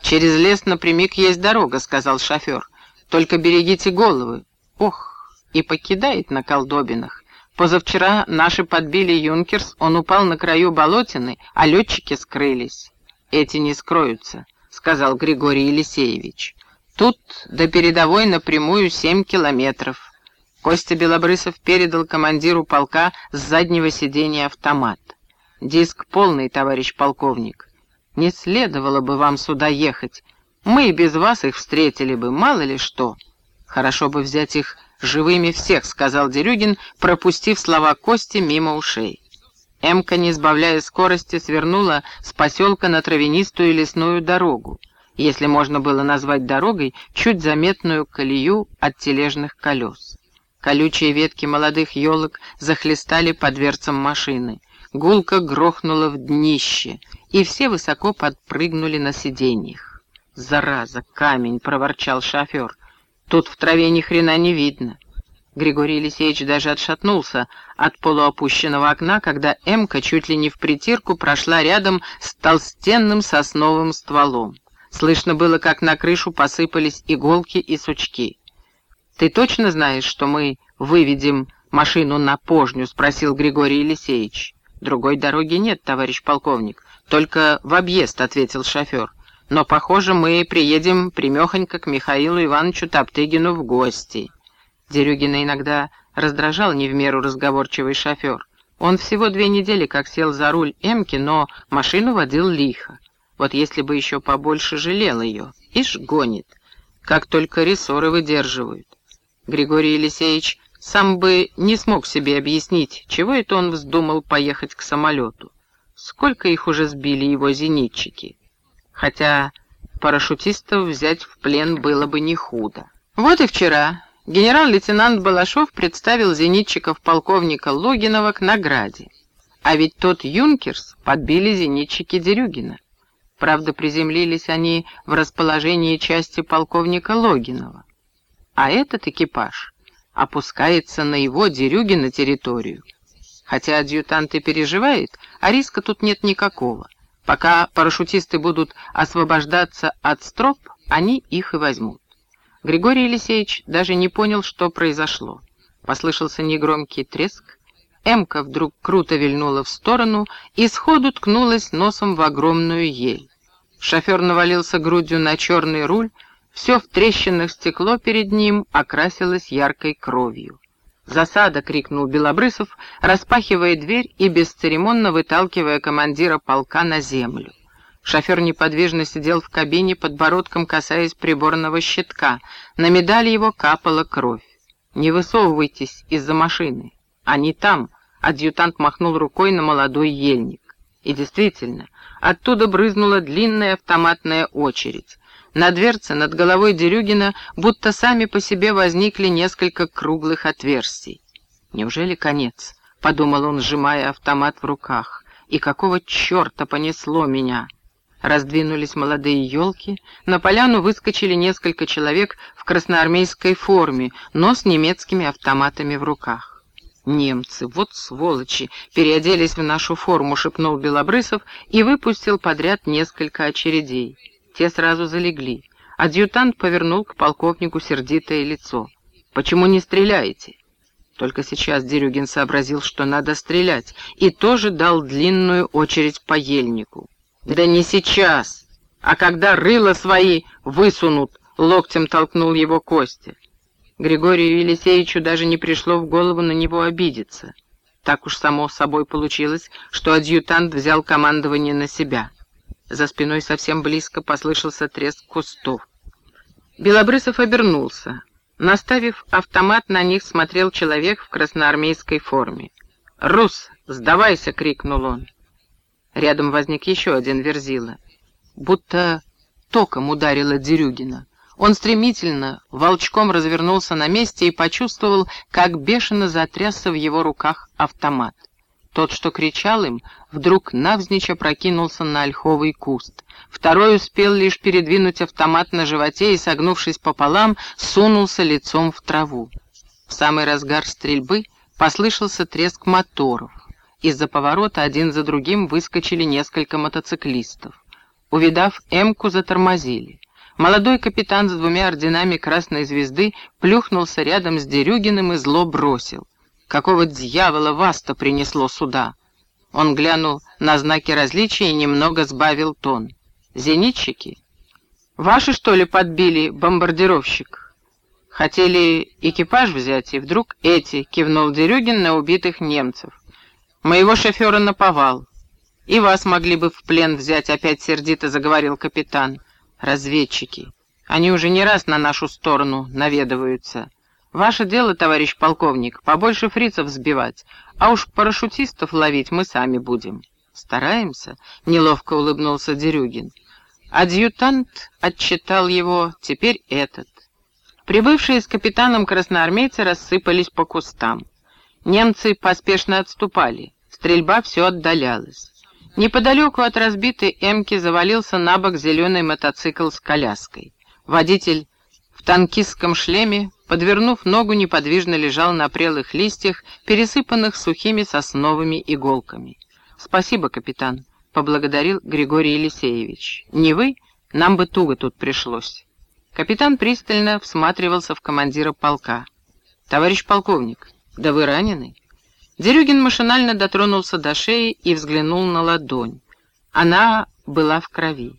«Через лес напрямик есть дорога», — сказал шофер. «Только берегите головы». Ох, и покидает на колдобинах. Позавчера наши подбили юнкерс, он упал на краю болотины, а летчики скрылись. «Эти не скроются», — сказал Григорий Елисеевич. «Тут до передовой напрямую семь километров». Костя Белобрысов передал командиру полка с заднего сиденья автомат. «Диск полный, товарищ полковник. Не следовало бы вам сюда ехать. Мы и без вас их встретили бы, мало ли что. Хорошо бы взять их живыми всех, сказал Дерюгин, пропустив слова Кости мимо ушей. Эмка, не сбавляя скорости, свернула с поселка на травянистую лесную дорогу, если можно было назвать дорогой чуть заметную колею от тележных колес. Колючие ветки молодых елок захлестали по дверцам машины. Гулко грохнула в днище, и все высоко подпрыгнули на сиденьях. «Зараза, камень!» — проворчал шофер. «Тут в траве ни хрена не видно». Григорий Елисеевич даже отшатнулся от полуопущенного окна, когда Эмка чуть ли не в притирку прошла рядом с толстенным сосновым стволом. Слышно было, как на крышу посыпались иголки и сучки. «Ты точно знаешь, что мы выведем машину на пожню?» — спросил Григорий Елисеевич. «Другой дороги нет, товарищ полковник. Только в объезд», — ответил шофер. «Но, похоже, мы приедем примехонько к Михаилу Ивановичу Топтыгину в гости». Дерюгина иногда раздражал не в меру разговорчивый шофер. Он всего две недели как сел за руль Эмки, но машину водил лихо. Вот если бы еще побольше жалел ее. Ишь гонит. Как только рессоры выдерживают. Григорий Елисеевич сам бы не смог себе объяснить, чего это он вздумал поехать к самолету. Сколько их уже сбили его зенитчики. Хотя парашютистов взять в плен было бы не худо. Вот и вчера генерал-лейтенант Балашов представил зенитчиков полковника Логинова к награде. А ведь тот Юнкерс подбили зенитчики Дерюгина. Правда, приземлились они в расположении части полковника Логинова. А этот экипаж опускается на его Дерюгина территорию. Хотя адъютант и переживает, а риска тут нет никакого. Пока парашютисты будут освобождаться от строп, они их и возьмут. Григорий Елисеевич даже не понял, что произошло. Послышался негромкий треск. Эмка вдруг круто вильнула в сторону и сходу ткнулась носом в огромную ель. Шофер навалился грудью на черный руль, все в трещинах стекло перед ним окрасилось яркой кровью. «Засада!» — крикнул Белобрысов, распахивая дверь и бесцеремонно выталкивая командира полка на землю. Шофер неподвижно сидел в кабине, подбородком касаясь приборного щитка. На медали его капала кровь. «Не высовывайтесь из-за машины. Они там!» — адъютант махнул рукой на молодой ельник. И действительно, оттуда брызнула длинная автоматная очередь. На дверце над головой Дерюгина будто сами по себе возникли несколько круглых отверстий. «Неужели конец?» — подумал он, сжимая автомат в руках. «И какого черта понесло меня?» Раздвинулись молодые елки, на поляну выскочили несколько человек в красноармейской форме, но с немецкими автоматами в руках. «Немцы, вот сволочи, переоделись в нашу форму», — шепнул Белобрысов и выпустил подряд несколько очередей. Те сразу залегли. Адъютант повернул к полковнику сердитое лицо. «Почему не стреляете?» Только сейчас Дерюгин сообразил, что надо стрелять, и тоже дал длинную очередь по ельнику. «Да не сейчас, а когда рыло свои высунут!» — локтем толкнул его Костя. Григорию Елисеевичу даже не пришло в голову на него обидеться. Так уж само собой получилось, что адъютант взял командование на себя. За спиной совсем близко послышался треск кустов. Белобрысов обернулся. Наставив автомат, на них смотрел человек в красноармейской форме. «Рус, сдавайся!» — крикнул он. Рядом возник еще один верзила. Будто током ударила Дерюгина. Он стремительно, волчком развернулся на месте и почувствовал, как бешено затрясся в его руках автомат. Тот, что кричал им, вдруг навзничь опрокинулся на ольховый куст. Второй успел лишь передвинуть автомат на животе и, согнувшись пополам, сунулся лицом в траву. В самый разгар стрельбы послышался треск моторов. Из-за поворота один за другим выскочили несколько мотоциклистов. Увидав Эмку, затормозили. Молодой капитан с двумя орденами Красной Звезды плюхнулся рядом с Дерюгиным и зло бросил. Какого дьявола вас-то принесло сюда?» Он глянул на знаки различия и немного сбавил тон. «Зенитчики? Ваши, что ли, подбили бомбардировщик?» «Хотели экипаж взять, и вдруг эти», — кивнул Дерюгин на убитых немцев. «Моего шофера наповал. И вас могли бы в плен взять», — опять сердито заговорил капитан. «Разведчики. Они уже не раз на нашу сторону наведываются. Ваше дело, товарищ полковник, побольше фрицев сбивать, а уж парашютистов ловить мы сами будем. Стараемся, неловко улыбнулся Дерюгин. Адъютант отчитал его, теперь этот. Прибывшие с капитаном красноармейцы рассыпались по кустам. Немцы поспешно отступали, стрельба все отдалялась. Неподалеку от разбитой «Эмки» завалился на бок зеленый мотоцикл с коляской. Водитель в танкистском шлеме подвернув ногу, неподвижно лежал на прелых листьях, пересыпанных сухими сосновыми иголками. «Спасибо, капитан», — поблагодарил Григорий Елисеевич. «Не вы? Нам бы туго тут пришлось». Капитан пристально всматривался в командира полка. «Товарищ полковник, да вы ранены?» Дерюгин машинально дотронулся до шеи и взглянул на ладонь. Она была в крови.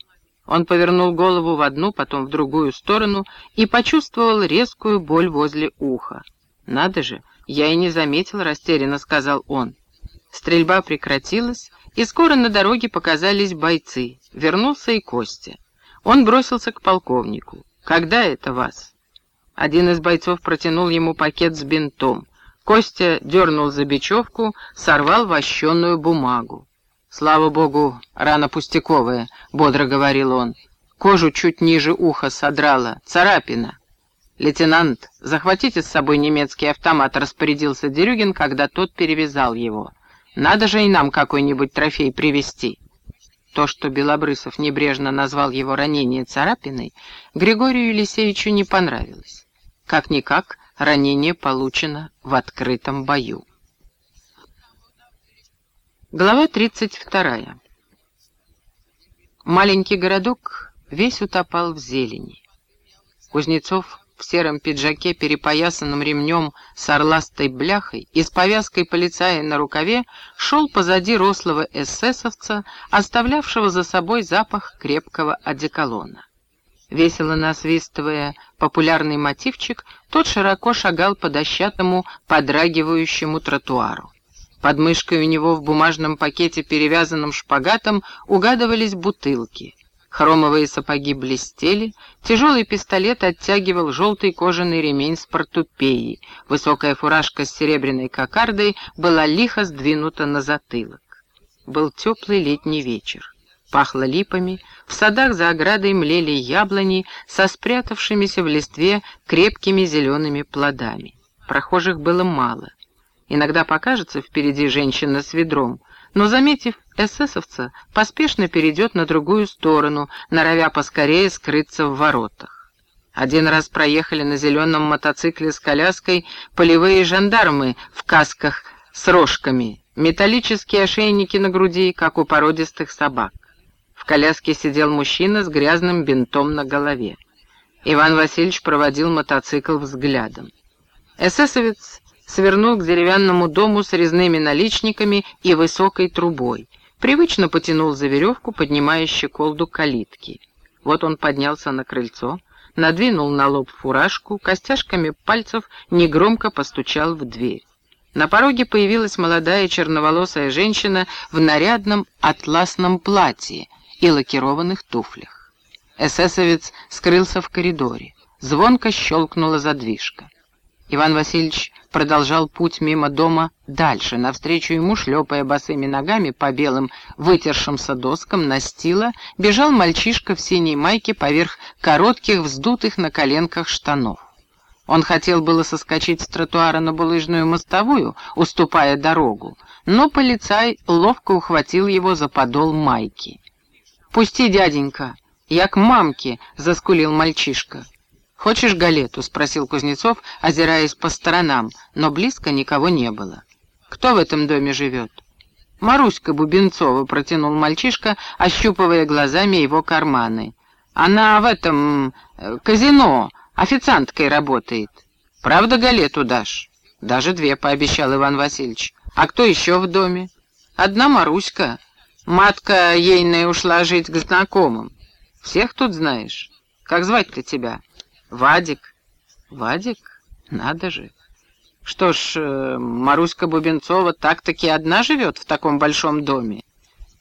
Он повернул голову в одну, потом в другую сторону и почувствовал резкую боль возле уха. «Надо же, я и не заметил», — растерянно сказал он. Стрельба прекратилась, и скоро на дороге показались бойцы. Вернулся и Костя. Он бросился к полковнику. «Когда это вас?» Один из бойцов протянул ему пакет с бинтом. Костя дернул за бечевку, сорвал вощенную бумагу. «Слава богу, рана пустяковая», — бодро говорил он. «Кожу чуть ниже уха содрала, царапина». «Лейтенант, захватите с собой немецкий автомат», — распорядился Дерюгин, когда тот перевязал его. «Надо же и нам какой-нибудь трофей привезти». То, что Белобрысов небрежно назвал его ранение царапиной, Григорию Елисеевичу не понравилось. Как-никак, ранение получено в открытом бою. Глава 32. Маленький городок весь утопал в зелени. Кузнецов в сером пиджаке, перепоясанном ремнем с орластой бляхой и с повязкой полицая на рукаве, шел позади рослого эсэсовца, оставлявшего за собой запах крепкого одеколона. Весело насвистывая популярный мотивчик, тот широко шагал по дощатому, подрагивающему тротуару. Под мышкой у него в бумажном пакете, перевязанном шпагатом, угадывались бутылки. Хромовые сапоги блестели, тяжелый пистолет оттягивал желтый кожаный ремень с портупеей, высокая фуражка с серебряной кокардой была лихо сдвинута на затылок. Был теплый летний вечер. Пахло липами, в садах за оградой млели яблони со спрятавшимися в листве крепкими зелеными плодами. Прохожих было мало. Иногда покажется впереди женщина с ведром, но, заметив эсэсовца, поспешно перейдет на другую сторону, норовя поскорее скрыться в воротах. Один раз проехали на зеленом мотоцикле с коляской полевые жандармы в касках с рожками, металлические ошейники на груди, как у породистых собак коляске сидел мужчина с грязным бинтом на голове. Иван Васильевич проводил мотоцикл взглядом. Эсэсовец свернул к деревянному дому с резными наличниками и высокой трубой. Привычно потянул за веревку, поднимая щеколду калитки. Вот он поднялся на крыльцо, надвинул на лоб фуражку, костяшками пальцев негромко постучал в дверь. На пороге появилась молодая черноволосая женщина в нарядном атласном платье, и лакированных туфлях. Эсэсовец скрылся в коридоре. Звонко щелкнула задвижка. Иван Васильевич продолжал путь мимо дома дальше. Навстречу ему, шлепая босыми ногами по белым вытершимся доскам настила, бежал мальчишка в синей майке поверх коротких, вздутых на коленках штанов. Он хотел было соскочить с тротуара на булыжную мостовую, уступая дорогу, но полицай ловко ухватил его за подол майки. «Пусти, дяденька, я к мамке», — заскулил мальчишка. «Хочешь галету?» — спросил Кузнецов, озираясь по сторонам, но близко никого не было. «Кто в этом доме живет?» «Маруська Бубенцова», — протянул мальчишка, ощупывая глазами его карманы. «Она в этом... Э, казино официанткой работает. Правда галету дашь?» «Даже две», — пообещал Иван Васильевич. «А кто еще в доме?» «Одна Маруська. Матка ейная ушла жить к знакомым. Всех тут знаешь? Как звать-то тебя? Вадик. Вадик? Надо же. Что ж, э, Маруська Бубенцова так-таки одна живет в таком большом доме.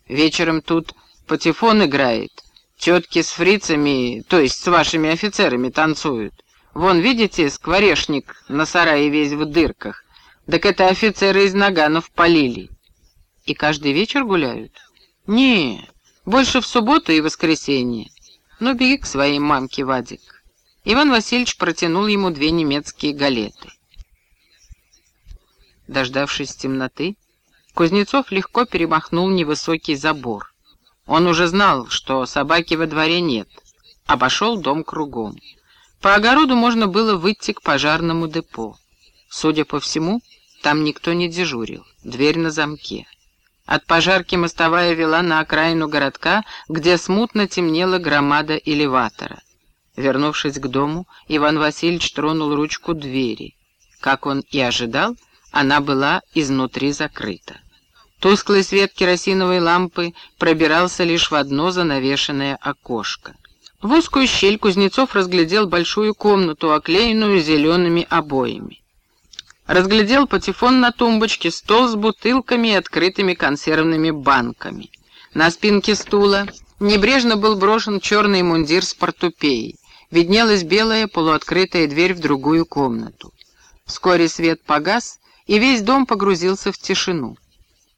Вечером тут патефон играет. Тетки с фрицами, то есть с вашими офицерами, танцуют. Вон, видите, скворечник на сарае весь в дырках. Так это офицеры из наганов полили. И каждый вечер гуляют? «Не, больше в субботу и воскресенье. Ну, беги к своей мамке, Вадик». Иван Васильевич протянул ему две немецкие галеты. Дождавшись темноты, Кузнецов легко перемахнул невысокий забор. Он уже знал, что собаки во дворе нет, обошел дом кругом. По огороду можно было выйти к пожарному депо. Судя по всему, там никто не дежурил, дверь на замке. От пожарки мостовая вела на окраину городка, где смутно темнела громада элеватора. Вернувшись к дому, Иван Васильевич тронул ручку двери. Как он и ожидал, она была изнутри закрыта. Тусклый свет керосиновой лампы пробирался лишь в одно занавешенное окошко. В узкую щель Кузнецов разглядел большую комнату, оклеенную зелеными обоями. Разглядел патефон на тумбочке, стол с бутылками и открытыми консервными банками. На спинке стула небрежно был брошен черный мундир с портупеей. Виднелась белая полуоткрытая дверь в другую комнату. Вскоре свет погас, и весь дом погрузился в тишину.